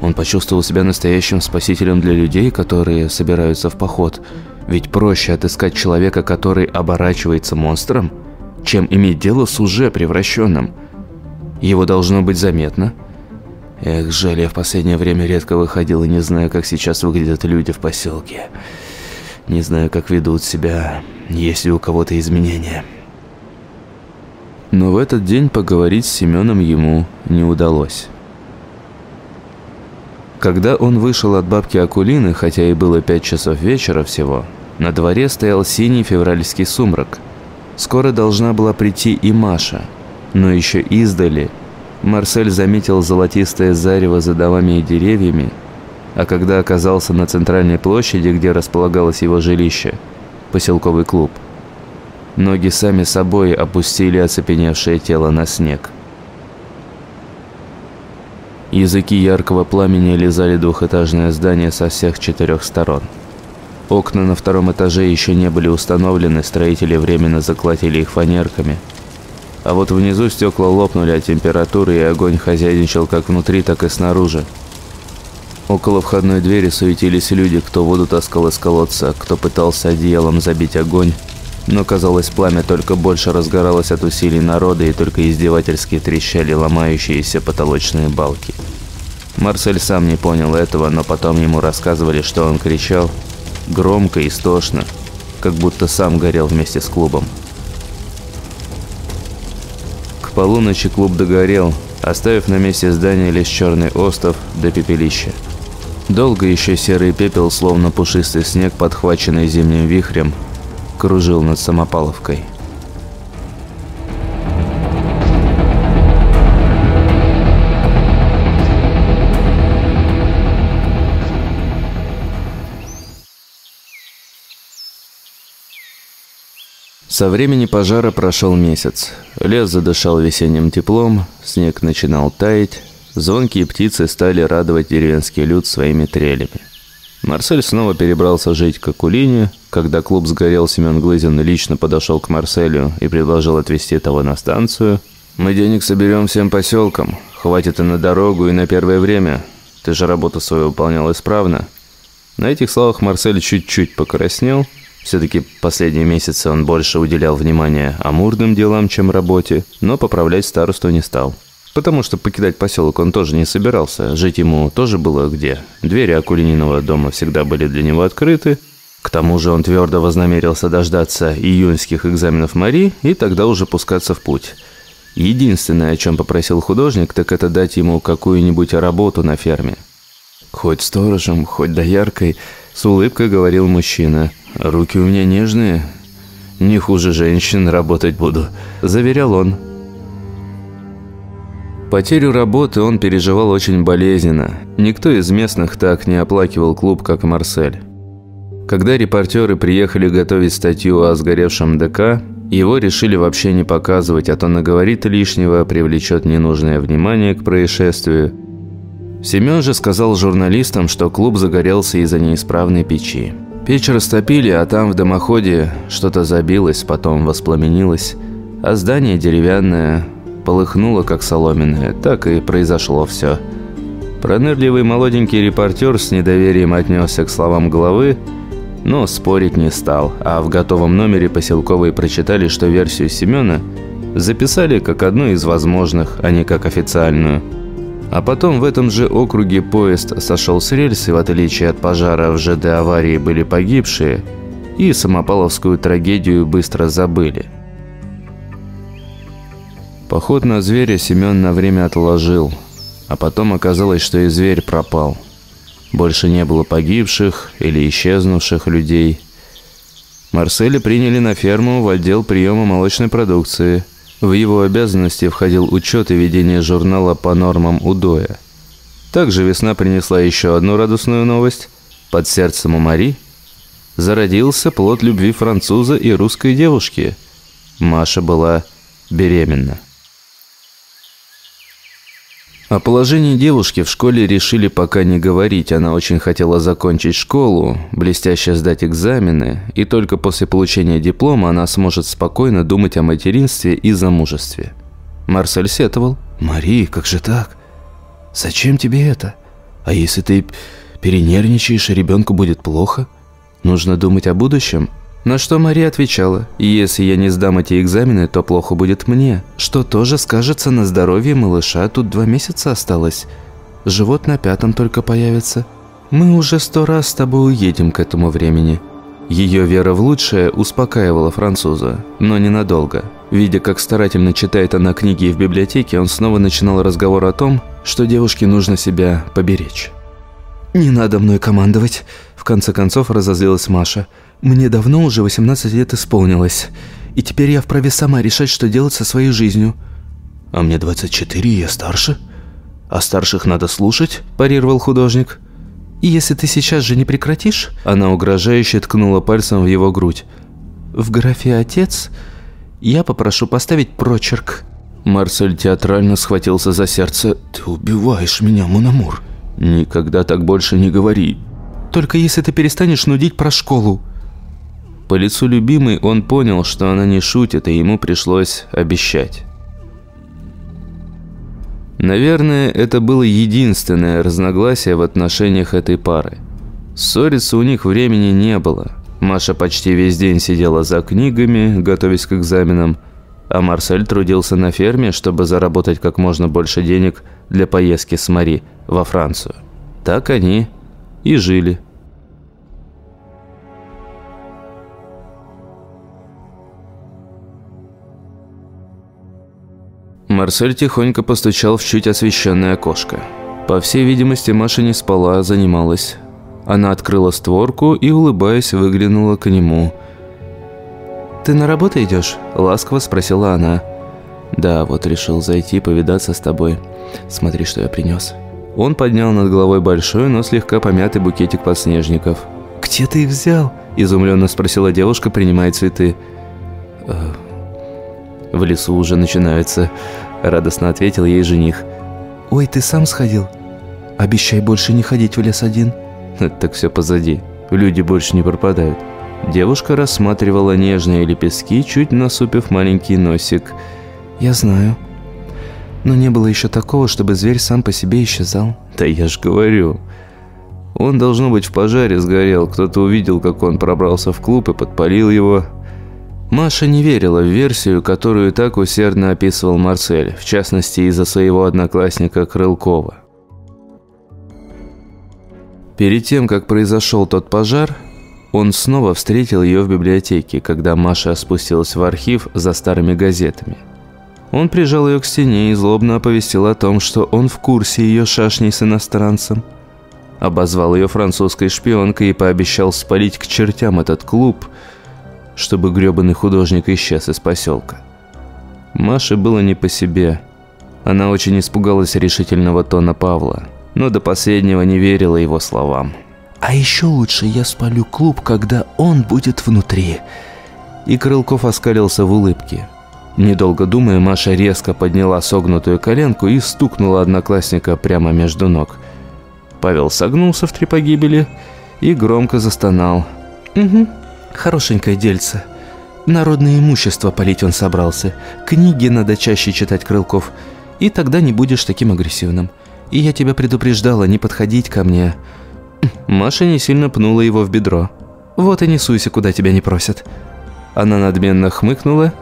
Он почувствовал себя настоящим спасителем для людей, которые собираются в поход. Ведь проще отыскать человека, который оборачивается монстром, чем иметь дело с уже превращенным. Его должно быть заметно. Эх, жаль, я в последнее время редко выходил и не знаю, как сейчас выглядят люди в поселке. Не знаю, как ведут себя, есть ли у кого-то изменения. Но в этот день поговорить с Семеном ему не удалось. Когда он вышел от бабки Акулины, хотя и было пять часов вечера всего, на дворе стоял синий февральский сумрак. Скоро должна была прийти и Маша, но еще издали Марсель заметил золотистое зарево за домами и деревьями, а когда оказался на центральной площади, где располагалось его жилище, поселковый клуб, ноги сами собой опустили оцепеневшее тело на снег. Языки яркого пламени лизали двухэтажное здание со всех четырех сторон. Окна на втором этаже еще не были установлены, строители временно закладили их фанерками. А вот внизу стекла лопнули от температуры, и огонь хозяйничал как внутри, так и снаружи. Около входной двери суетились люди, кто воду таскал из колодца, кто пытался одеялом забить огонь, но, казалось, пламя только больше разгоралось от усилий народа и только издевательски трещали ломающиеся потолочные балки. Марсель сам не понял этого, но потом ему рассказывали, что он кричал громко и истошно, как будто сам горел вместе с клубом. Полуночи клуб догорел, оставив на месте здания лишь черный остов до пепелища. Долго еще серый пепел, словно пушистый снег, подхваченный зимним вихрем, кружил над Самопаловкой. Со времени пожара прошел месяц. Лес задышал весенним теплом, снег начинал таять, звонкие птицы стали радовать деревенский люд своими трелями. Марсель снова перебрался жить к Акулине. Когда клуб сгорел, Семен Глызин лично подошел к Марселю и предложил отвезти того на станцию. «Мы денег соберем всем поселкам. Хватит и на дорогу, и на первое время. Ты же работу свою выполнял исправно». На этих словах Марсель чуть-чуть покраснел. Все-таки последние месяцы он больше уделял внимания амурным делам, чем работе, но поправлять старосту не стал. Потому что покидать поселок он тоже не собирался, жить ему тоже было где. Двери Акулининого дома всегда были для него открыты. К тому же он твердо вознамерился дождаться июньских экзаменов Мари и тогда уже пускаться в путь. Единственное, о чем попросил художник, так это дать ему какую-нибудь работу на ферме. «Хоть сторожем, хоть дояркой», — с улыбкой говорил мужчина. «Руки у меня нежные, не хуже женщин работать буду», — заверял он. Потерю работы он переживал очень болезненно. Никто из местных так не оплакивал клуб, как Марсель. Когда репортеры приехали готовить статью о сгоревшем ДК, его решили вообще не показывать, а то наговорит лишнего, привлечет ненужное внимание к происшествию. Семен же сказал журналистам, что клуб загорелся из-за неисправной печи. Печь растопили, а там в дымоходе что-то забилось, потом воспламенилось, а здание деревянное полыхнуло, как соломенное. Так и произошло все. Пронырливый молоденький репортер с недоверием отнесся к словам главы, но спорить не стал, а в готовом номере поселковые прочитали, что версию Семена записали как одну из возможных, а не как официальную. А потом в этом же округе поезд сошел с рельс, в отличие от пожара в ЖД аварии были погибшие, и самопаловскую трагедию быстро забыли. Поход на зверя Семен на время отложил, а потом оказалось, что и зверь пропал. Больше не было погибших или исчезнувших людей. Марселя приняли на ферму в отдел приема молочной продукции. В его обязанности входил учет и ведение журнала по нормам удоя. Также весна принесла еще одну радостную новость. Под сердцем у Мари зародился плод любви француза и русской девушки. Маша была беременна. О положении девушки в школе решили пока не говорить. Она очень хотела закончить школу, блестяще сдать экзамены, и только после получения диплома она сможет спокойно думать о материнстве и замужестве. Марсель сетовал. «Мари, как же так? Зачем тебе это? А если ты перенервничаешь, и ребенку будет плохо? Нужно думать о будущем?» На что Мария отвечала, «Если я не сдам эти экзамены, то плохо будет мне, что тоже скажется на здоровье малыша, тут два месяца осталось. Живот на пятом только появится. Мы уже сто раз с тобой уедем к этому времени». Ее вера в лучшее успокаивала француза, но ненадолго. Видя, как старательно читает она книги в библиотеке, он снова начинал разговор о том, что девушке нужно себя поберечь. «Не надо мной командовать», – в конце концов разозлилась Маша – мне давно уже 18 лет исполнилось, и теперь я вправе сама решать, что делать со своей жизнью. А мне 24, и я старше. А старших надо слушать, парировал художник. И если ты сейчас же не прекратишь, она угрожающе ткнула пальцем в его грудь. В графе «Отец» я попрошу поставить прочерк. Марсель театрально схватился за сердце. «Ты убиваешь меня, Мономур!» «Никогда так больше не говори!» «Только если ты перестанешь нудить про школу!» По лицу любимой он понял, что она не шутит, и ему пришлось обещать. Наверное, это было единственное разногласие в отношениях этой пары. Ссориться у них времени не было. Маша почти весь день сидела за книгами, готовясь к экзаменам, а Марсель трудился на ферме, чтобы заработать как можно больше денег для поездки с Мари во Францию. Так они и жили. Марсель тихонько постучал в чуть освещенное окошко. По всей видимости, Маша не спала, а занималась. Она открыла створку и, улыбаясь, выглянула к нему. «Ты на работу идешь?» – ласково спросила она. «Да, вот решил зайти повидаться с тобой. Смотри, что я принес». Он поднял над головой большой, но слегка помятый букетик подснежников. «Где ты их взял?» – изумленно спросила девушка, принимая цветы. «Э, «В лесу уже начинаются», – радостно ответил ей жених. «Ой, ты сам сходил? Обещай больше не ходить в лес один». «Так все позади. Люди больше не пропадают». Девушка рассматривала нежные лепестки, чуть насупив маленький носик. «Я знаю. Но не было еще такого, чтобы зверь сам по себе исчезал». «Да я ж говорю». Он, должно быть, в пожаре сгорел. Кто-то увидел, как он пробрался в клуб и подпалил его. Маша не верила в версию, которую так усердно описывал Марсель, в частности из-за своего одноклассника Крылкова. Перед тем, как произошел тот пожар, он снова встретил ее в библиотеке, когда Маша спустилась в архив за старыми газетами. Он прижал ее к стене и злобно оповестил о том, что он в курсе ее шашней с иностранцем. Обозвал ее французской шпионкой и пообещал спалить к чертям этот клуб – чтобы грёбаный художник исчез из поселка. Маше было не по себе. Она очень испугалась решительного тона Павла, но до последнего не верила его словам. «А еще лучше я спалю клуб, когда он будет внутри». И Крылков оскалился в улыбке. Недолго думая, Маша резко подняла согнутую коленку и стукнула одноклассника прямо между ног. Павел согнулся в три погибели и громко застонал. «Угу, Хорошенькое дельце. Народное имущество полить он собрался. Книги надо чаще читать, Крылков. И тогда не будешь таким агрессивным. И я тебя предупреждала не подходить ко мне. Маша не сильно пнула его в бедро. Вот и не суйся, куда тебя не просят. Она надменно хмыкнула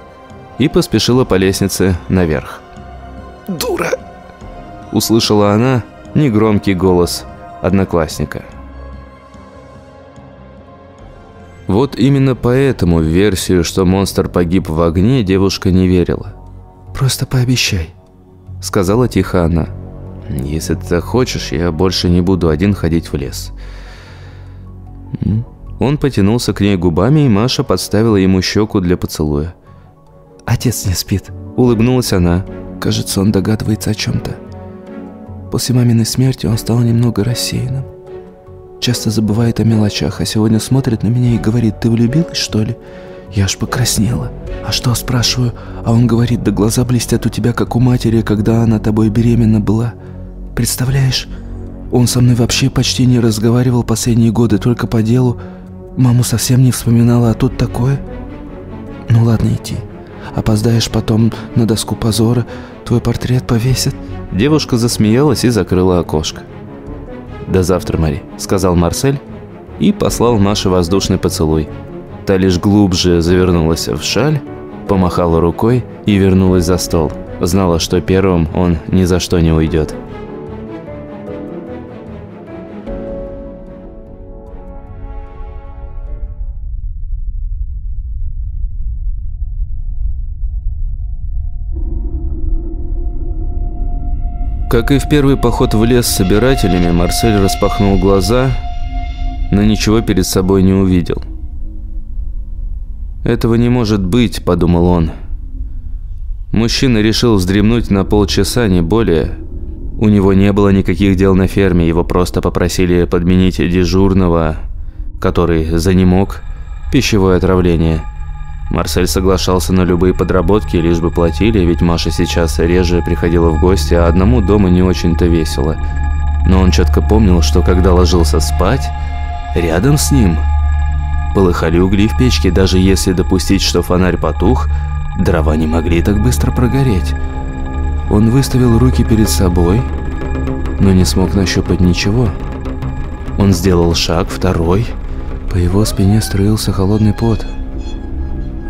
и поспешила по лестнице наверх. «Дура!» Услышала она негромкий голос одноклассника. Вот именно поэтому в версию, что монстр погиб в огне, девушка не верила. «Просто пообещай», — сказала тихо она. «Если ты хочешь, я больше не буду один ходить в лес». Он потянулся к ней губами, и Маша подставила ему щеку для поцелуя. «Отец не спит», — улыбнулась она. «Кажется, он догадывается о чем-то. После маминой смерти он стал немного рассеянным. Часто забывает о мелочах, а сегодня смотрит на меня и говорит, ты влюбилась, что ли? Я аж покраснела. А что, спрашиваю? А он говорит, да глаза блестят у тебя, как у матери, когда она тобой беременна была. Представляешь, он со мной вообще почти не разговаривал последние годы, только по делу. Маму совсем не вспоминала, а тут такое. Ну ладно, идти. Опоздаешь потом на доску позора, твой портрет повесят. Девушка засмеялась и закрыла окошко. «До завтра, Мари», — сказал Марсель и послал Маше воздушный поцелуй. Та лишь глубже завернулась в шаль, помахала рукой и вернулась за стол. Знала, что первым он ни за что не уйдет. Как и в первый поход в лес с собирателями, Марсель распахнул глаза, но ничего перед собой не увидел. «Этого не может быть», – подумал он. Мужчина решил вздремнуть на полчаса, не более. У него не было никаких дел на ферме, его просто попросили подменить дежурного, который занемог, пищевое отравление – Марсель соглашался на любые подработки, лишь бы платили, ведь Маша сейчас реже приходила в гости, а одному дома не очень-то весело. Но он четко помнил, что когда ложился спать, рядом с ним полыхали угли в печке, даже если допустить, что фонарь потух, дрова не могли так быстро прогореть. Он выставил руки перед собой, но не смог нащупать ничего. Он сделал шаг, второй. По его спине струился холодный пот.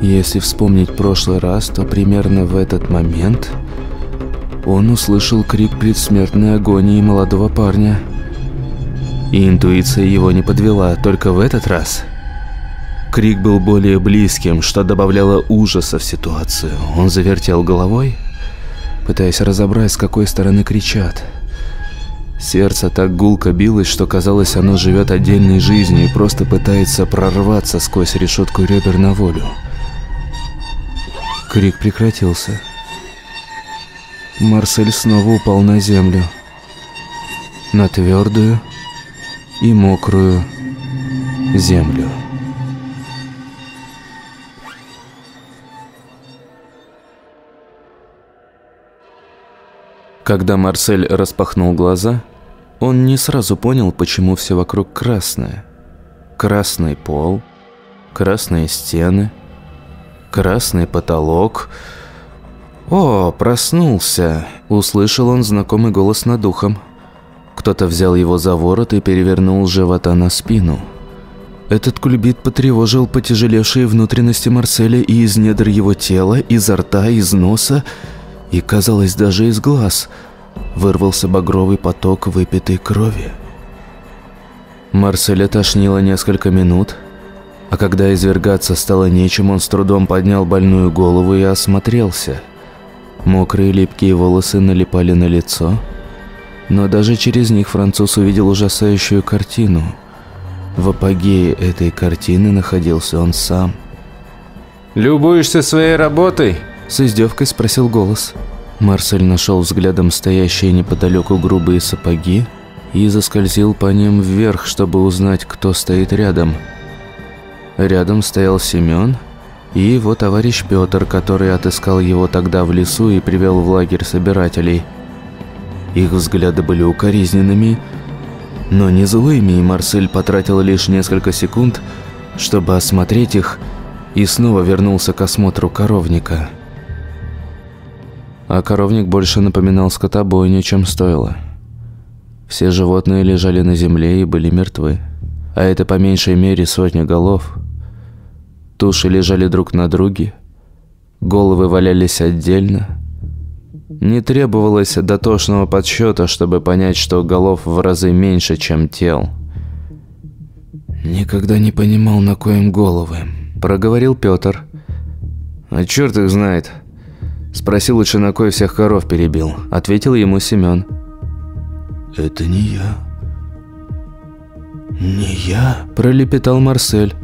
Если вспомнить прошлый раз, то примерно в этот момент он услышал крик предсмертной агонии молодого парня. И интуиция его не подвела, только в этот раз. Крик был более близким, что добавляло ужаса в ситуацию. Он завертел головой, пытаясь разобрать, с какой стороны кричат. Сердце так гулко билось, что казалось, оно живет отдельной жизнью и просто пытается прорваться сквозь решетку ребер на волю. Крик прекратился. Марсель снова упал на землю. На твердую и мокрую землю. Когда Марсель распахнул глаза, он не сразу понял, почему все вокруг красное. Красный пол, красные стены – красный потолок. «О, проснулся!» – услышал он знакомый голос над ухом. Кто-то взял его за ворот и перевернул живота на спину. Этот кульбит потревожил потяжелевшие внутренности Марселя и из недр его тела, изо рта, из носа и, казалось, даже из глаз вырвался багровый поток выпитой крови. Марселя тошнило несколько минут, а когда извергаться стало нечем, он с трудом поднял больную голову и осмотрелся. Мокрые липкие волосы налипали на лицо, но даже через них француз увидел ужасающую картину. В апогее этой картины находился он сам. «Любуешься своей работой?» – с издевкой спросил голос. Марсель нашел взглядом стоящие неподалеку грубые сапоги и заскользил по ним вверх, чтобы узнать, кто стоит рядом – Рядом стоял Семен и его товарищ Петр, который отыскал его тогда в лесу и привел в лагерь собирателей. Их взгляды были укоризненными, но не злыми, и Марсель потратил лишь несколько секунд, чтобы осмотреть их, и снова вернулся к осмотру коровника. А коровник больше напоминал скотобойню, чем стоило. Все животные лежали на земле и были мертвы. А это по меньшей мере сотня голов – Туши лежали друг на друге, головы валялись отдельно. Не требовалось дотошного подсчета, чтобы понять, что голов в разы меньше, чем тел. «Никогда не понимал, на коем головы», – проговорил Петр. «А черт их знает. Спроси лучше, на кой всех коров перебил», – ответил ему Семен. «Это не я». «Не я?» – пролепетал Марсель.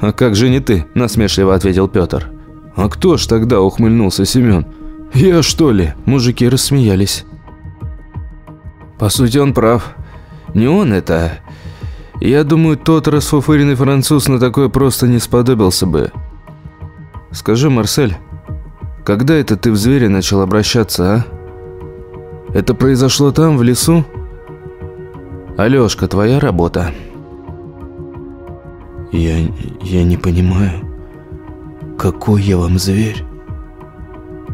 «А как же не ты?» – насмешливо ответил Петр. «А кто ж тогда?» – ухмыльнулся Семен. «Я что ли?» – мужики рассмеялись. По сути, он прав. Не он это. Я думаю, тот расфуфыренный француз на такое просто не сподобился бы. Скажи, Марсель, когда это ты в зверя начал обращаться, а? Это произошло там, в лесу? Алёшка, твоя работа. Я... я не понимаю. Какой я вам зверь?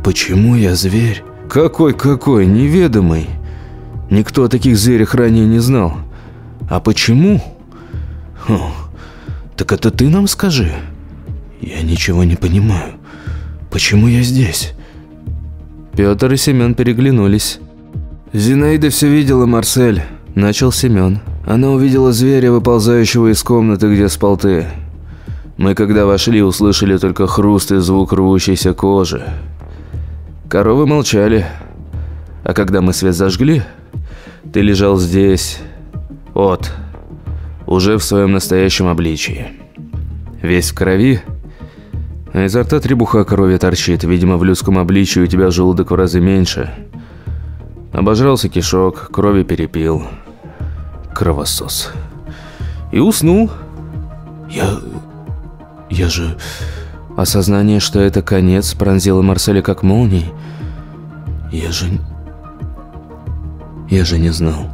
Почему я зверь? Какой-какой, неведомый. Никто о таких зверях ранее не знал. А почему? Хм, так это ты нам скажи. Я ничего не понимаю. Почему я здесь? Петр и Семен переглянулись. «Зинаида все видела, Марсель», – начал Семен. «Она увидела зверя, выползающего из комнаты, где спал ты. Мы, когда вошли, услышали только хруст и звук рвущейся кожи. Коровы молчали. А когда мы свет зажгли, ты лежал здесь, вот, уже в своем настоящем обличии. Весь в крови, а изо рта требуха коровья торчит. Видимо, в людском обличии у тебя желудок в разы меньше. Обожрался кишок, крови перепил. Кровосос. И уснул. Я... я же... Осознание, что это конец, пронзило Марселя как молнией. Я же... Я же не знал.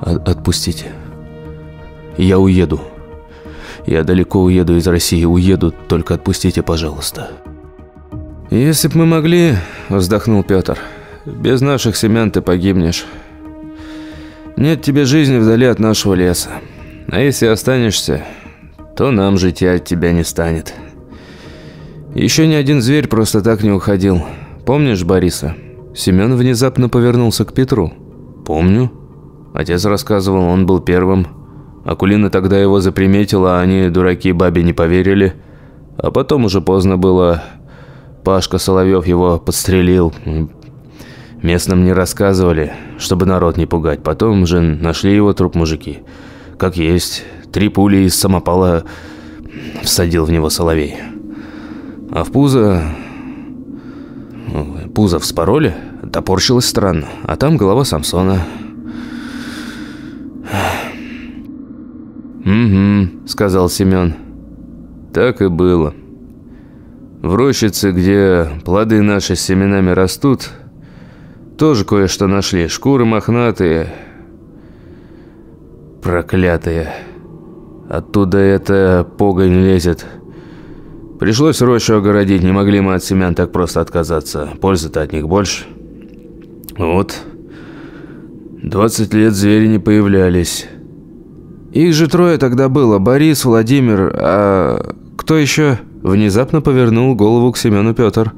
От отпустите. Я уеду. Я далеко уеду из России, уеду, только отпустите, пожалуйста». «Если б мы могли», – вздохнул Петр, – «без наших семян ты погибнешь. Нет тебе жизни вдали от нашего леса. А если останешься, то нам житья от тебя не станет. Еще ни один зверь просто так не уходил. Помнишь Бориса?» Семен внезапно повернулся к Петру. «Помню. Отец рассказывал, он был первым. Акулина тогда его заприметила, а они, дураки, бабе не поверили. А потом уже поздно было. Пашка Соловьев его подстрелил. Местным не рассказывали, чтобы народ не пугать. Потом же нашли его труп мужики. Как есть, три пули из самопала всадил в него Соловей. А в пузо... Пузо вспороли, топорщилось странно. А там голова Самсона... «Угу», — сказал Семен. «Так и было. В рощице, где плоды наши с семенами растут, тоже кое-что нашли. Шкуры мохнатые, проклятые. Оттуда эта погонь лезет. Пришлось рощу огородить, не могли мы от семян так просто отказаться. Пользы-то от них больше. Вот. Двадцать лет звери не появлялись». Их же трое тогда было. Борис, Владимир, а кто еще? Внезапно повернул голову к Семену Петр.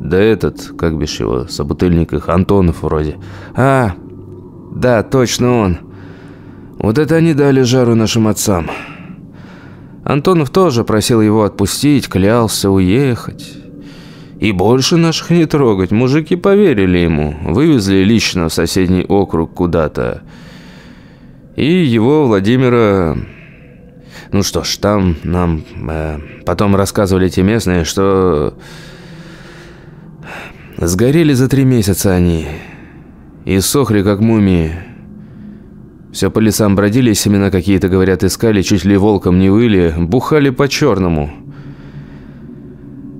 Да этот, как бишь его, собутыльник их, Антонов вроде. А, да, точно он. Вот это они дали жару нашим отцам. Антонов тоже просил его отпустить, клялся уехать. И больше наших не трогать. Мужики поверили ему. Вывезли лично в соседний округ куда-то. И его, Владимира... Ну что ж, там нам э, потом рассказывали те местные, что... Сгорели за три месяца они. И сохли, как мумии. Все по лесам бродили, семена какие-то, говорят, искали, чуть ли волком не выли, бухали по-черному.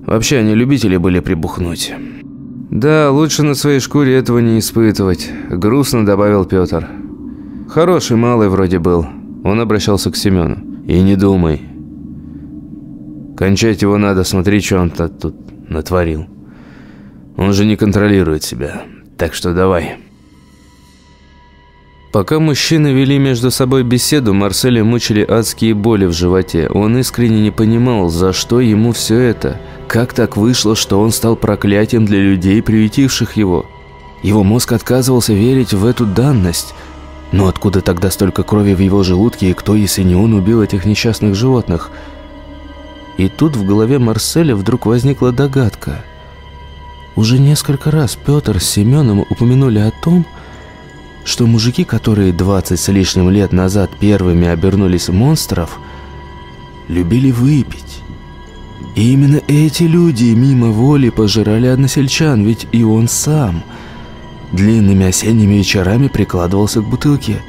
Вообще, они любители были прибухнуть. «Да, лучше на своей шкуре этого не испытывать», – грустно добавил Петр. Хороший малый вроде был. Он обращался к Семену. И не думай. Кончать его надо, смотри, что он тут натворил. Он же не контролирует себя. Так что давай. Пока мужчины вели между собой беседу, Марселя мучили адские боли в животе. Он искренне не понимал, за что ему все это. Как так вышло, что он стал проклятием для людей, приютивших его? Его мозг отказывался верить в эту данность – но откуда тогда столько крови в его желудке, и кто, если не он, убил этих несчастных животных? И тут в голове Марселя вдруг возникла догадка. Уже несколько раз Петр с Семеном упомянули о том, что мужики, которые 20 с лишним лет назад первыми обернулись в монстров, любили выпить. И именно эти люди мимо воли пожирали односельчан, ведь и он сам – длинными осенними вечерами прикладывался к бутылке.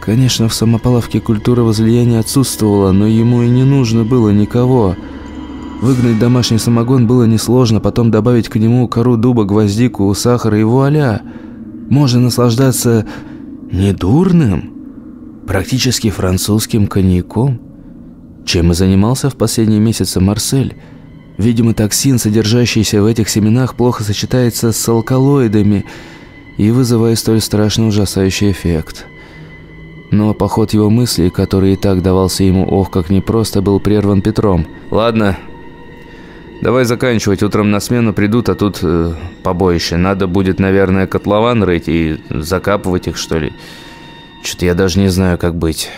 Конечно, в самопаловке культура возлияния отсутствовала, но ему и не нужно было никого. Выгнать домашний самогон было несложно, потом добавить к нему кору дуба, гвоздику, сахар и вуаля. Можно наслаждаться недурным, практически французским коньяком. Чем и занимался в последние месяцы Марсель. Видимо, токсин, содержащийся в этих семенах, плохо сочетается с алкалоидами и вызывает столь страшный ужасающий эффект. Но поход его мыслей, который и так давался ему ох, как непросто, был прерван Петром. «Ладно, давай заканчивать. Утром на смену придут, а тут э, побоище. Надо будет, наверное, котлован рыть и закапывать их, что ли. Что-то я даже не знаю, как быть».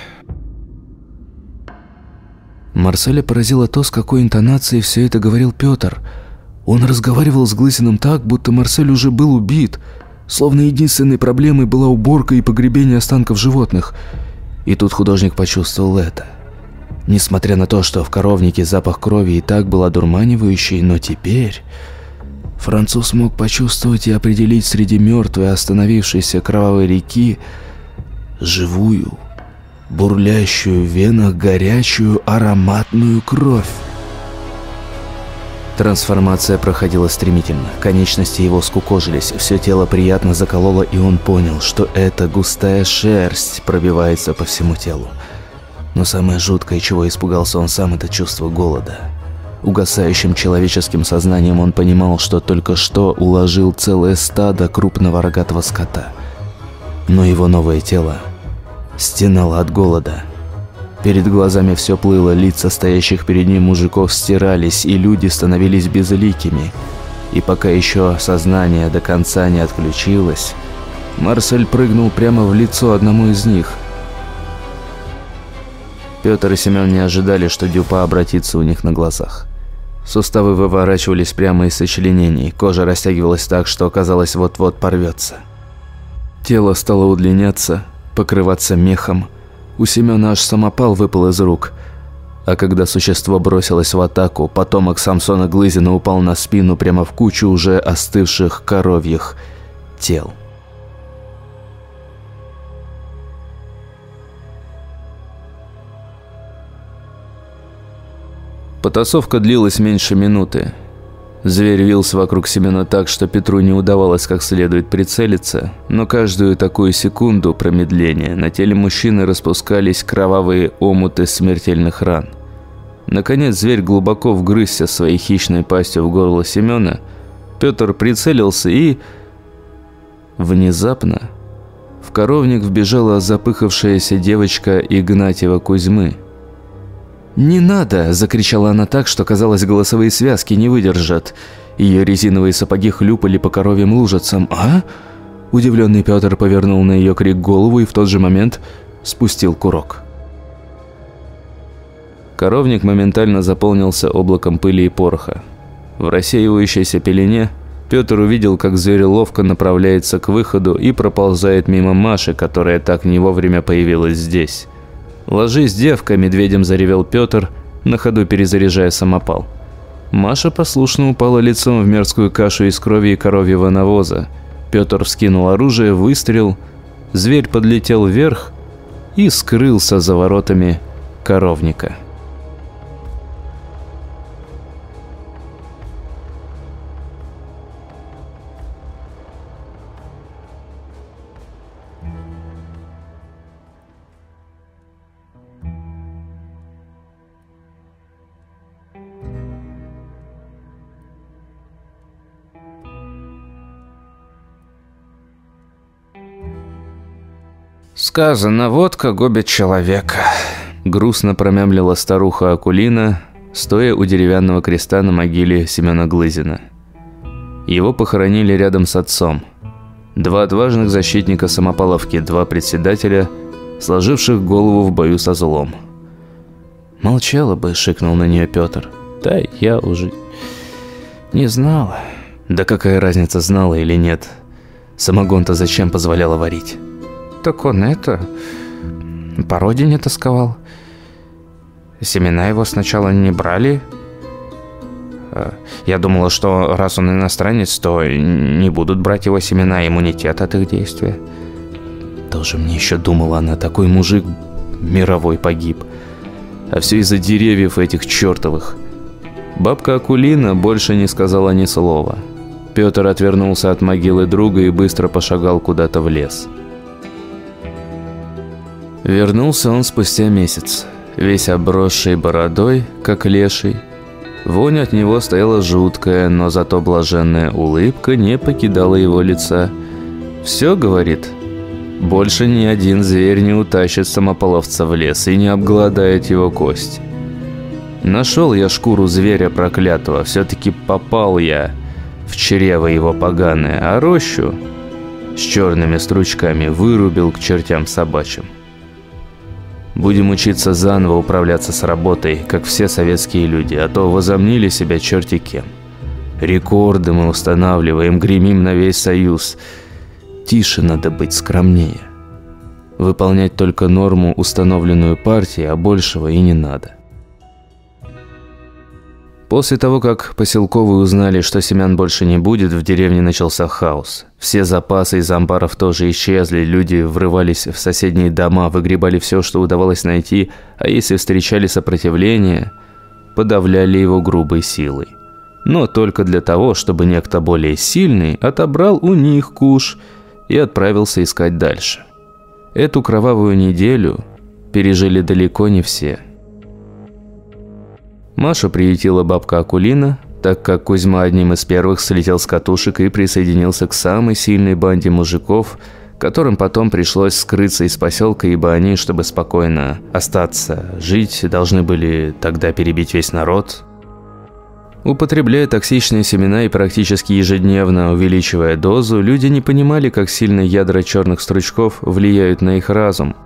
Марселя поразило то, с какой интонацией все это говорил Петр. Он разговаривал с Глысиным так, будто Марсель уже был убит – Словно единственной проблемой была уборка и погребение останков животных. И тут художник почувствовал это. Несмотря на то, что в коровнике запах крови и так был одурманивающий, но теперь... Француз мог почувствовать и определить среди мертвой остановившейся кровавой реки живую, бурлящую в венах горячую ароматную кровь. Трансформация проходила стремительно. Конечности его скукожились, все тело приятно закололо, и он понял, что эта густая шерсть пробивается по всему телу. Но самое жуткое, чего испугался он сам, это чувство голода. Угасающим человеческим сознанием он понимал, что только что уложил целое стадо крупного рогатого скота. Но его новое тело стенало от голода – Перед глазами все плыло, лица стоящих перед ним мужиков стирались, и люди становились безликими. И пока еще сознание до конца не отключилось, Марсель прыгнул прямо в лицо одному из них. Петр и Семен не ожидали, что Дюпа обратится у них на глазах. Суставы выворачивались прямо из сочленений, кожа растягивалась так, что казалось вот-вот порвется. Тело стало удлиняться, покрываться мехом, у Семена аж самопал выпал из рук. А когда существо бросилось в атаку, потомок Самсона Глызина упал на спину прямо в кучу уже остывших коровьих тел. Потасовка длилась меньше минуты. Зверь вился вокруг Семена так, что Петру не удавалось как следует прицелиться, но каждую такую секунду промедления на теле мужчины распускались кровавые омуты смертельных ран. Наконец зверь глубоко вгрызся своей хищной пастью в горло Семена. Петр прицелился и... Внезапно в коровник вбежала запыхавшаяся девочка Игнатьева Кузьмы – «Не надо!» – закричала она так, что, казалось, голосовые связки не выдержат. Ее резиновые сапоги хлюпали по коровьим лужицам. «А?» Удивленный Петр повернул на ее крик голову и в тот же момент спустил курок. Коровник моментально заполнился облаком пыли и пороха. В рассеивающейся пелене Петр увидел, как зверь ловко направляется к выходу и проползает мимо Маши, которая так не вовремя появилась здесь. «Ложись, девка!» – медведем заревел Петр, на ходу перезаряжая самопал. Маша послушно упала лицом в мерзкую кашу из крови и коровьего навоза. Петр вскинул оружие, выстрел, зверь подлетел вверх и скрылся за воротами коровника. «Сказано, водка губит человека», – грустно промямлила старуха Акулина, стоя у деревянного креста на могиле Семена Глызина. Его похоронили рядом с отцом. Два отважных защитника самопаловки, два председателя, сложивших голову в бою со злом. «Молчала бы», – шикнул на нее Петр. «Да, я уже не знала». «Да какая разница, знала или нет? Самогон-то зачем позволяла варить?» Так он это... По родине тосковал. Семена его сначала не брали. Э, я думала, что раз он иностранец, то не будут брать его семена, иммунитет от их действия. Тоже мне еще думала она, такой мужик мировой погиб. А все из-за деревьев этих чертовых. Бабка Акулина больше не сказала ни слова. Петр отвернулся от могилы друга и быстро пошагал куда-то в лес. Вернулся он спустя месяц, весь обросший бородой, как леший. Вонь от него стояла жуткая, но зато блаженная улыбка не покидала его лица. «Все, — говорит, — больше ни один зверь не утащит самополовца в лес и не обгладает его кость. Нашел я шкуру зверя проклятого, все-таки попал я в чрево его поганое, а рощу с черными стручками вырубил к чертям собачьим. Будем учиться заново управляться с работой, как все советские люди, а то возомнили себя черти кем. Рекорды мы устанавливаем, гремим на весь Союз. Тише надо быть, скромнее. Выполнять только норму, установленную партией, а большего и не надо. После того, как поселковые узнали, что семян больше не будет, в деревне начался хаос. Все запасы из амбаров тоже исчезли, люди врывались в соседние дома, выгребали все, что удавалось найти, а если встречали сопротивление, подавляли его грубой силой. Но только для того, чтобы некто более сильный отобрал у них куш и отправился искать дальше. Эту кровавую неделю пережили далеко не все – Машу приютила бабка Акулина, так как Кузьма одним из первых слетел с катушек и присоединился к самой сильной банде мужиков, которым потом пришлось скрыться из поселка, ибо они, чтобы спокойно остаться жить, должны были тогда перебить весь народ. Употребляя токсичные семена и практически ежедневно увеличивая дозу, люди не понимали, как сильно ядра черных стручков влияют на их разум –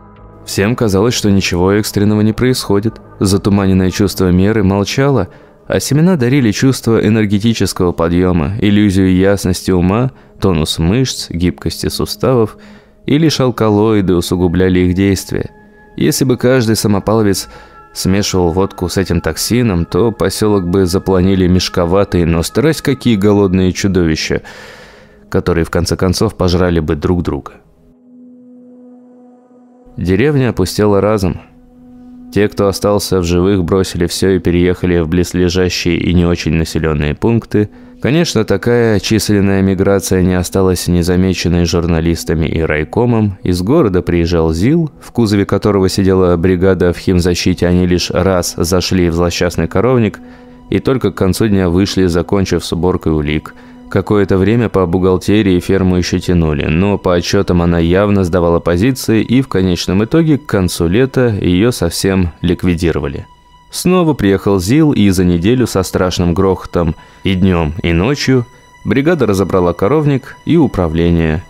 Всем казалось, что ничего экстренного не происходит. Затуманенное чувство меры молчало, а семена дарили чувство энергетического подъема, иллюзию ясности ума, тонус мышц, гибкости суставов, и лишь алкалоиды усугубляли их действия. Если бы каждый самопаловец смешивал водку с этим токсином, то поселок бы запланили мешковатые, но страсть какие голодные чудовища, которые в конце концов пожрали бы друг друга. Деревня опустела разом. Те, кто остался в живых, бросили все и переехали в близлежащие и не очень населенные пункты. Конечно, такая численная миграция не осталась незамеченной журналистами и райкомом. Из города приезжал ЗИЛ, в кузове которого сидела бригада в химзащите. Они лишь раз зашли в злосчастный коровник и только к концу дня вышли, закончив с уборкой улик – Какое-то время по бухгалтерии ферму еще тянули, но по отчетам она явно сдавала позиции и в конечном итоге к концу лета ее совсем ликвидировали. Снова приехал ЗИЛ и за неделю со страшным грохотом и днем, и ночью бригада разобрала коровник и управление.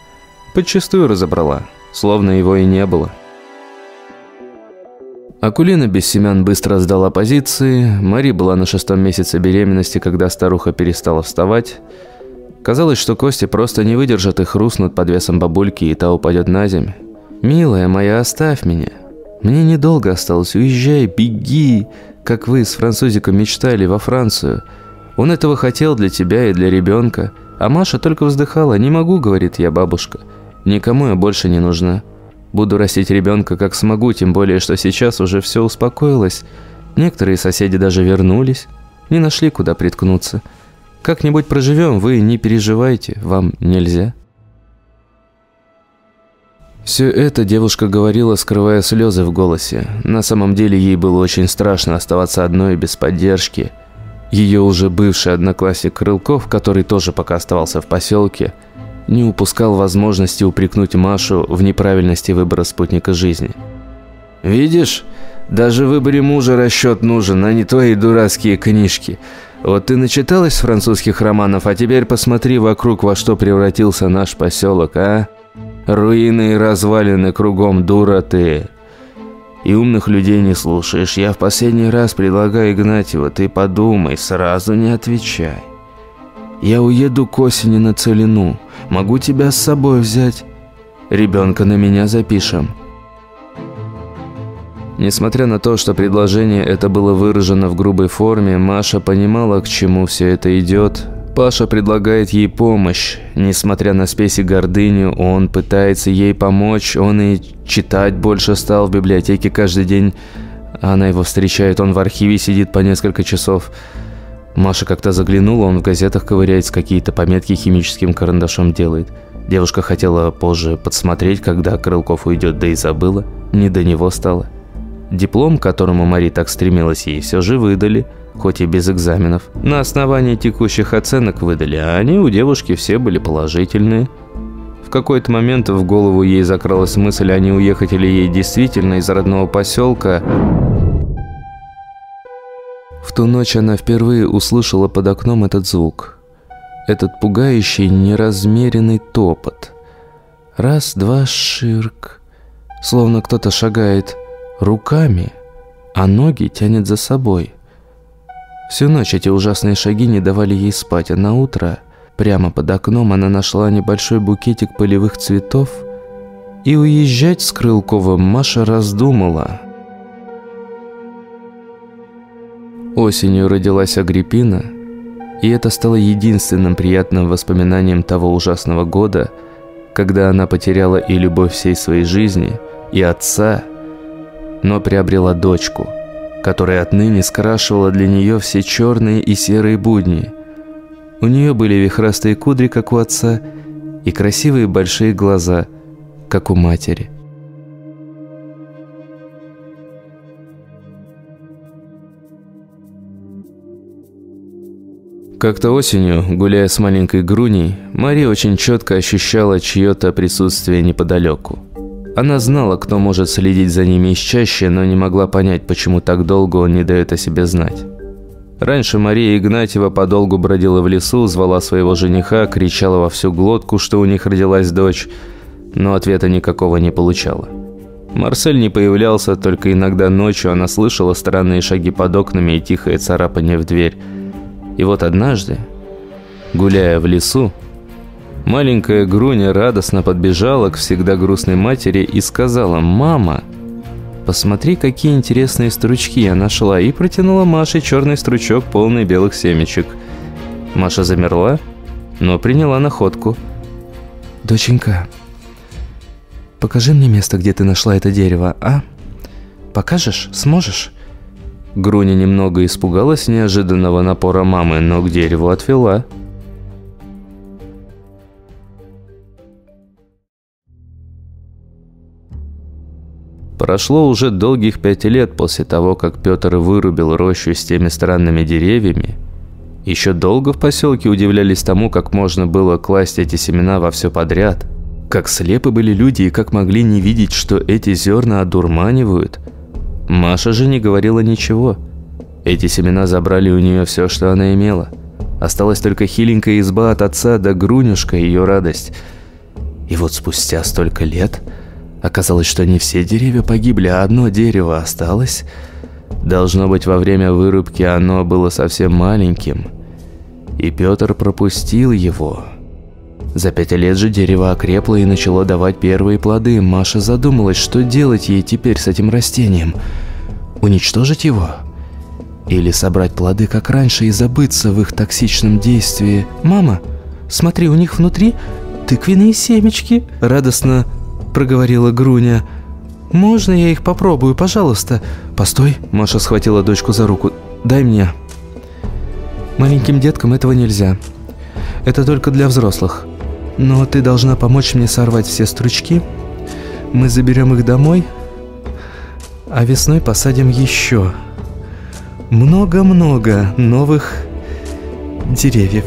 Подчастую разобрала, словно его и не было. Акулина без семян быстро сдала позиции, Мари была на шестом месяце беременности, когда старуха перестала вставать, Казалось, что кости просто не выдержат и хрустнут под весом бабульки, и та упадет на землю. «Милая моя, оставь меня. Мне недолго осталось. Уезжай, беги, как вы с французиком мечтали во Францию. Он этого хотел для тебя и для ребенка. А Маша только вздыхала. «Не могу», — говорит я, бабушка. «Никому я больше не нужна. Буду растить ребенка как смогу, тем более, что сейчас уже все успокоилось. Некоторые соседи даже вернулись, не нашли, куда приткнуться». Как-нибудь проживем, вы не переживайте, вам нельзя». Все это девушка говорила, скрывая слезы в голосе. На самом деле ей было очень страшно оставаться одной без поддержки. Ее уже бывший одноклассник Крылков, который тоже пока оставался в поселке, не упускал возможности упрекнуть Машу в неправильности выбора спутника жизни. «Видишь, даже в выборе мужа расчет нужен, а не твои дурацкие книжки. Вот ты начиталась французских романов, а теперь посмотри вокруг, во что превратился наш поселок, а? Руины и развалины кругом, дура ты. И умных людей не слушаешь. Я в последний раз предлагаю Игнатьева, ты подумай, сразу не отвечай. Я уеду к осени на Целину. Могу тебя с собой взять. Ребенка на меня запишем. Несмотря на то, что предложение это было выражено в грубой форме, Маша понимала, к чему все это идет. Паша предлагает ей помощь. Несмотря на спесь и гордыню, он пытается ей помочь. Он и читать больше стал в библиотеке каждый день. Она его встречает, он в архиве сидит по несколько часов. Маша как-то заглянула, он в газетах ковыряется, какие-то пометки химическим карандашом делает. Девушка хотела позже подсмотреть, когда Крылков уйдет, да и забыла. Не до него стало. Диплом, к которому Мари так стремилась, ей все же выдали, хоть и без экзаменов. На основании текущих оценок выдали, а они у девушки все были положительные. В какой-то момент в голову ей закралась мысль, а не уехать ли ей действительно из родного поселка. В ту ночь она впервые услышала под окном этот звук – этот пугающий неразмеренный топот. Раз, два, ширк. Словно кто-то шагает руками, а ноги тянет за собой. Всю ночь эти ужасные шаги не давали ей спать, а на утро прямо под окном она нашла небольшой букетик полевых цветов и уезжать с Крылковым Маша раздумала. Осенью родилась Агриппина – и это стало единственным приятным воспоминанием того ужасного года, когда она потеряла и любовь всей своей жизни, и отца, но приобрела дочку, которая отныне скрашивала для нее все черные и серые будни. У нее были вихрастые кудри, как у отца, и красивые большие глаза, как у матери – Как-то осенью, гуляя с маленькой Груней, Мария очень четко ощущала чье-то присутствие неподалеку. Она знала, кто может следить за ними из чаще, но не могла понять, почему так долго он не дает о себе знать. Раньше Мария Игнатьева подолгу бродила в лесу, звала своего жениха, кричала во всю глотку, что у них родилась дочь, но ответа никакого не получала. Марсель не появлялся, только иногда ночью она слышала странные шаги под окнами и тихое царапание в дверь – и вот однажды, гуляя в лесу, маленькая Груня радостно подбежала к всегда грустной матери и сказала «Мама, посмотри, какие интересные стручки я нашла» и протянула Маше черный стручок, полный белых семечек. Маша замерла, но приняла находку. «Доченька, покажи мне место, где ты нашла это дерево, а? Покажешь? Сможешь?» Груня немного испугалась неожиданного напора мамы, но к дереву отвела. Прошло уже долгих пять лет после того, как Петр вырубил рощу с теми странными деревьями. Еще долго в поселке удивлялись тому, как можно было класть эти семена во все подряд. Как слепы были люди и как могли не видеть, что эти зерна одурманивают – Маша же не говорила ничего. Эти семена забрали у нее все, что она имела. Осталась только хиленькая изба от отца да грунюшка, ее радость. И вот спустя столько лет оказалось, что не все деревья погибли, а одно дерево осталось. Должно быть, во время вырубки оно было совсем маленьким. И Петр пропустил его. За пять лет же дерево окрепло и начало давать первые плоды. Маша задумалась, что делать ей теперь с этим растением. Уничтожить его? Или собрать плоды, как раньше, и забыться в их токсичном действии? «Мама, смотри, у них внутри тыквенные семечки!» Радостно проговорила Груня. «Можно я их попробую, пожалуйста?» «Постой!» Маша схватила дочку за руку. «Дай мне!» «Маленьким деткам этого нельзя. Это только для взрослых. Но ты должна помочь мне сорвать все стручки. Мы заберем их домой, а весной посадим еще много-много новых деревьев.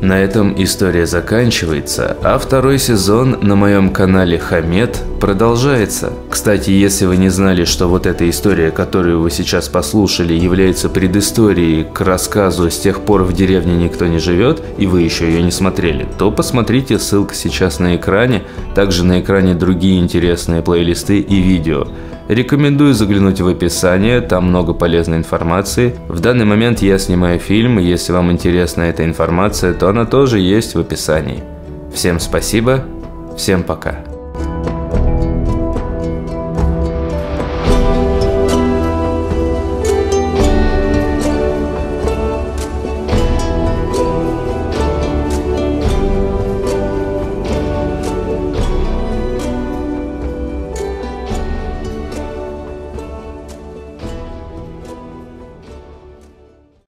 На этом история заканчивается, а второй сезон на моем канале Хамед продолжается. Кстати, если вы не знали, что вот эта история, которую вы сейчас послушали, является предысторией к рассказу «С тех пор в деревне никто не живет», и вы еще ее не смотрели, то посмотрите, ссылка сейчас на экране, также на экране другие интересные плейлисты и видео. Рекомендую заглянуть в описание, там много полезной информации. В данный момент я снимаю фильм, и если вам интересна эта информация, то она тоже есть в описании. Всем спасибо, всем пока.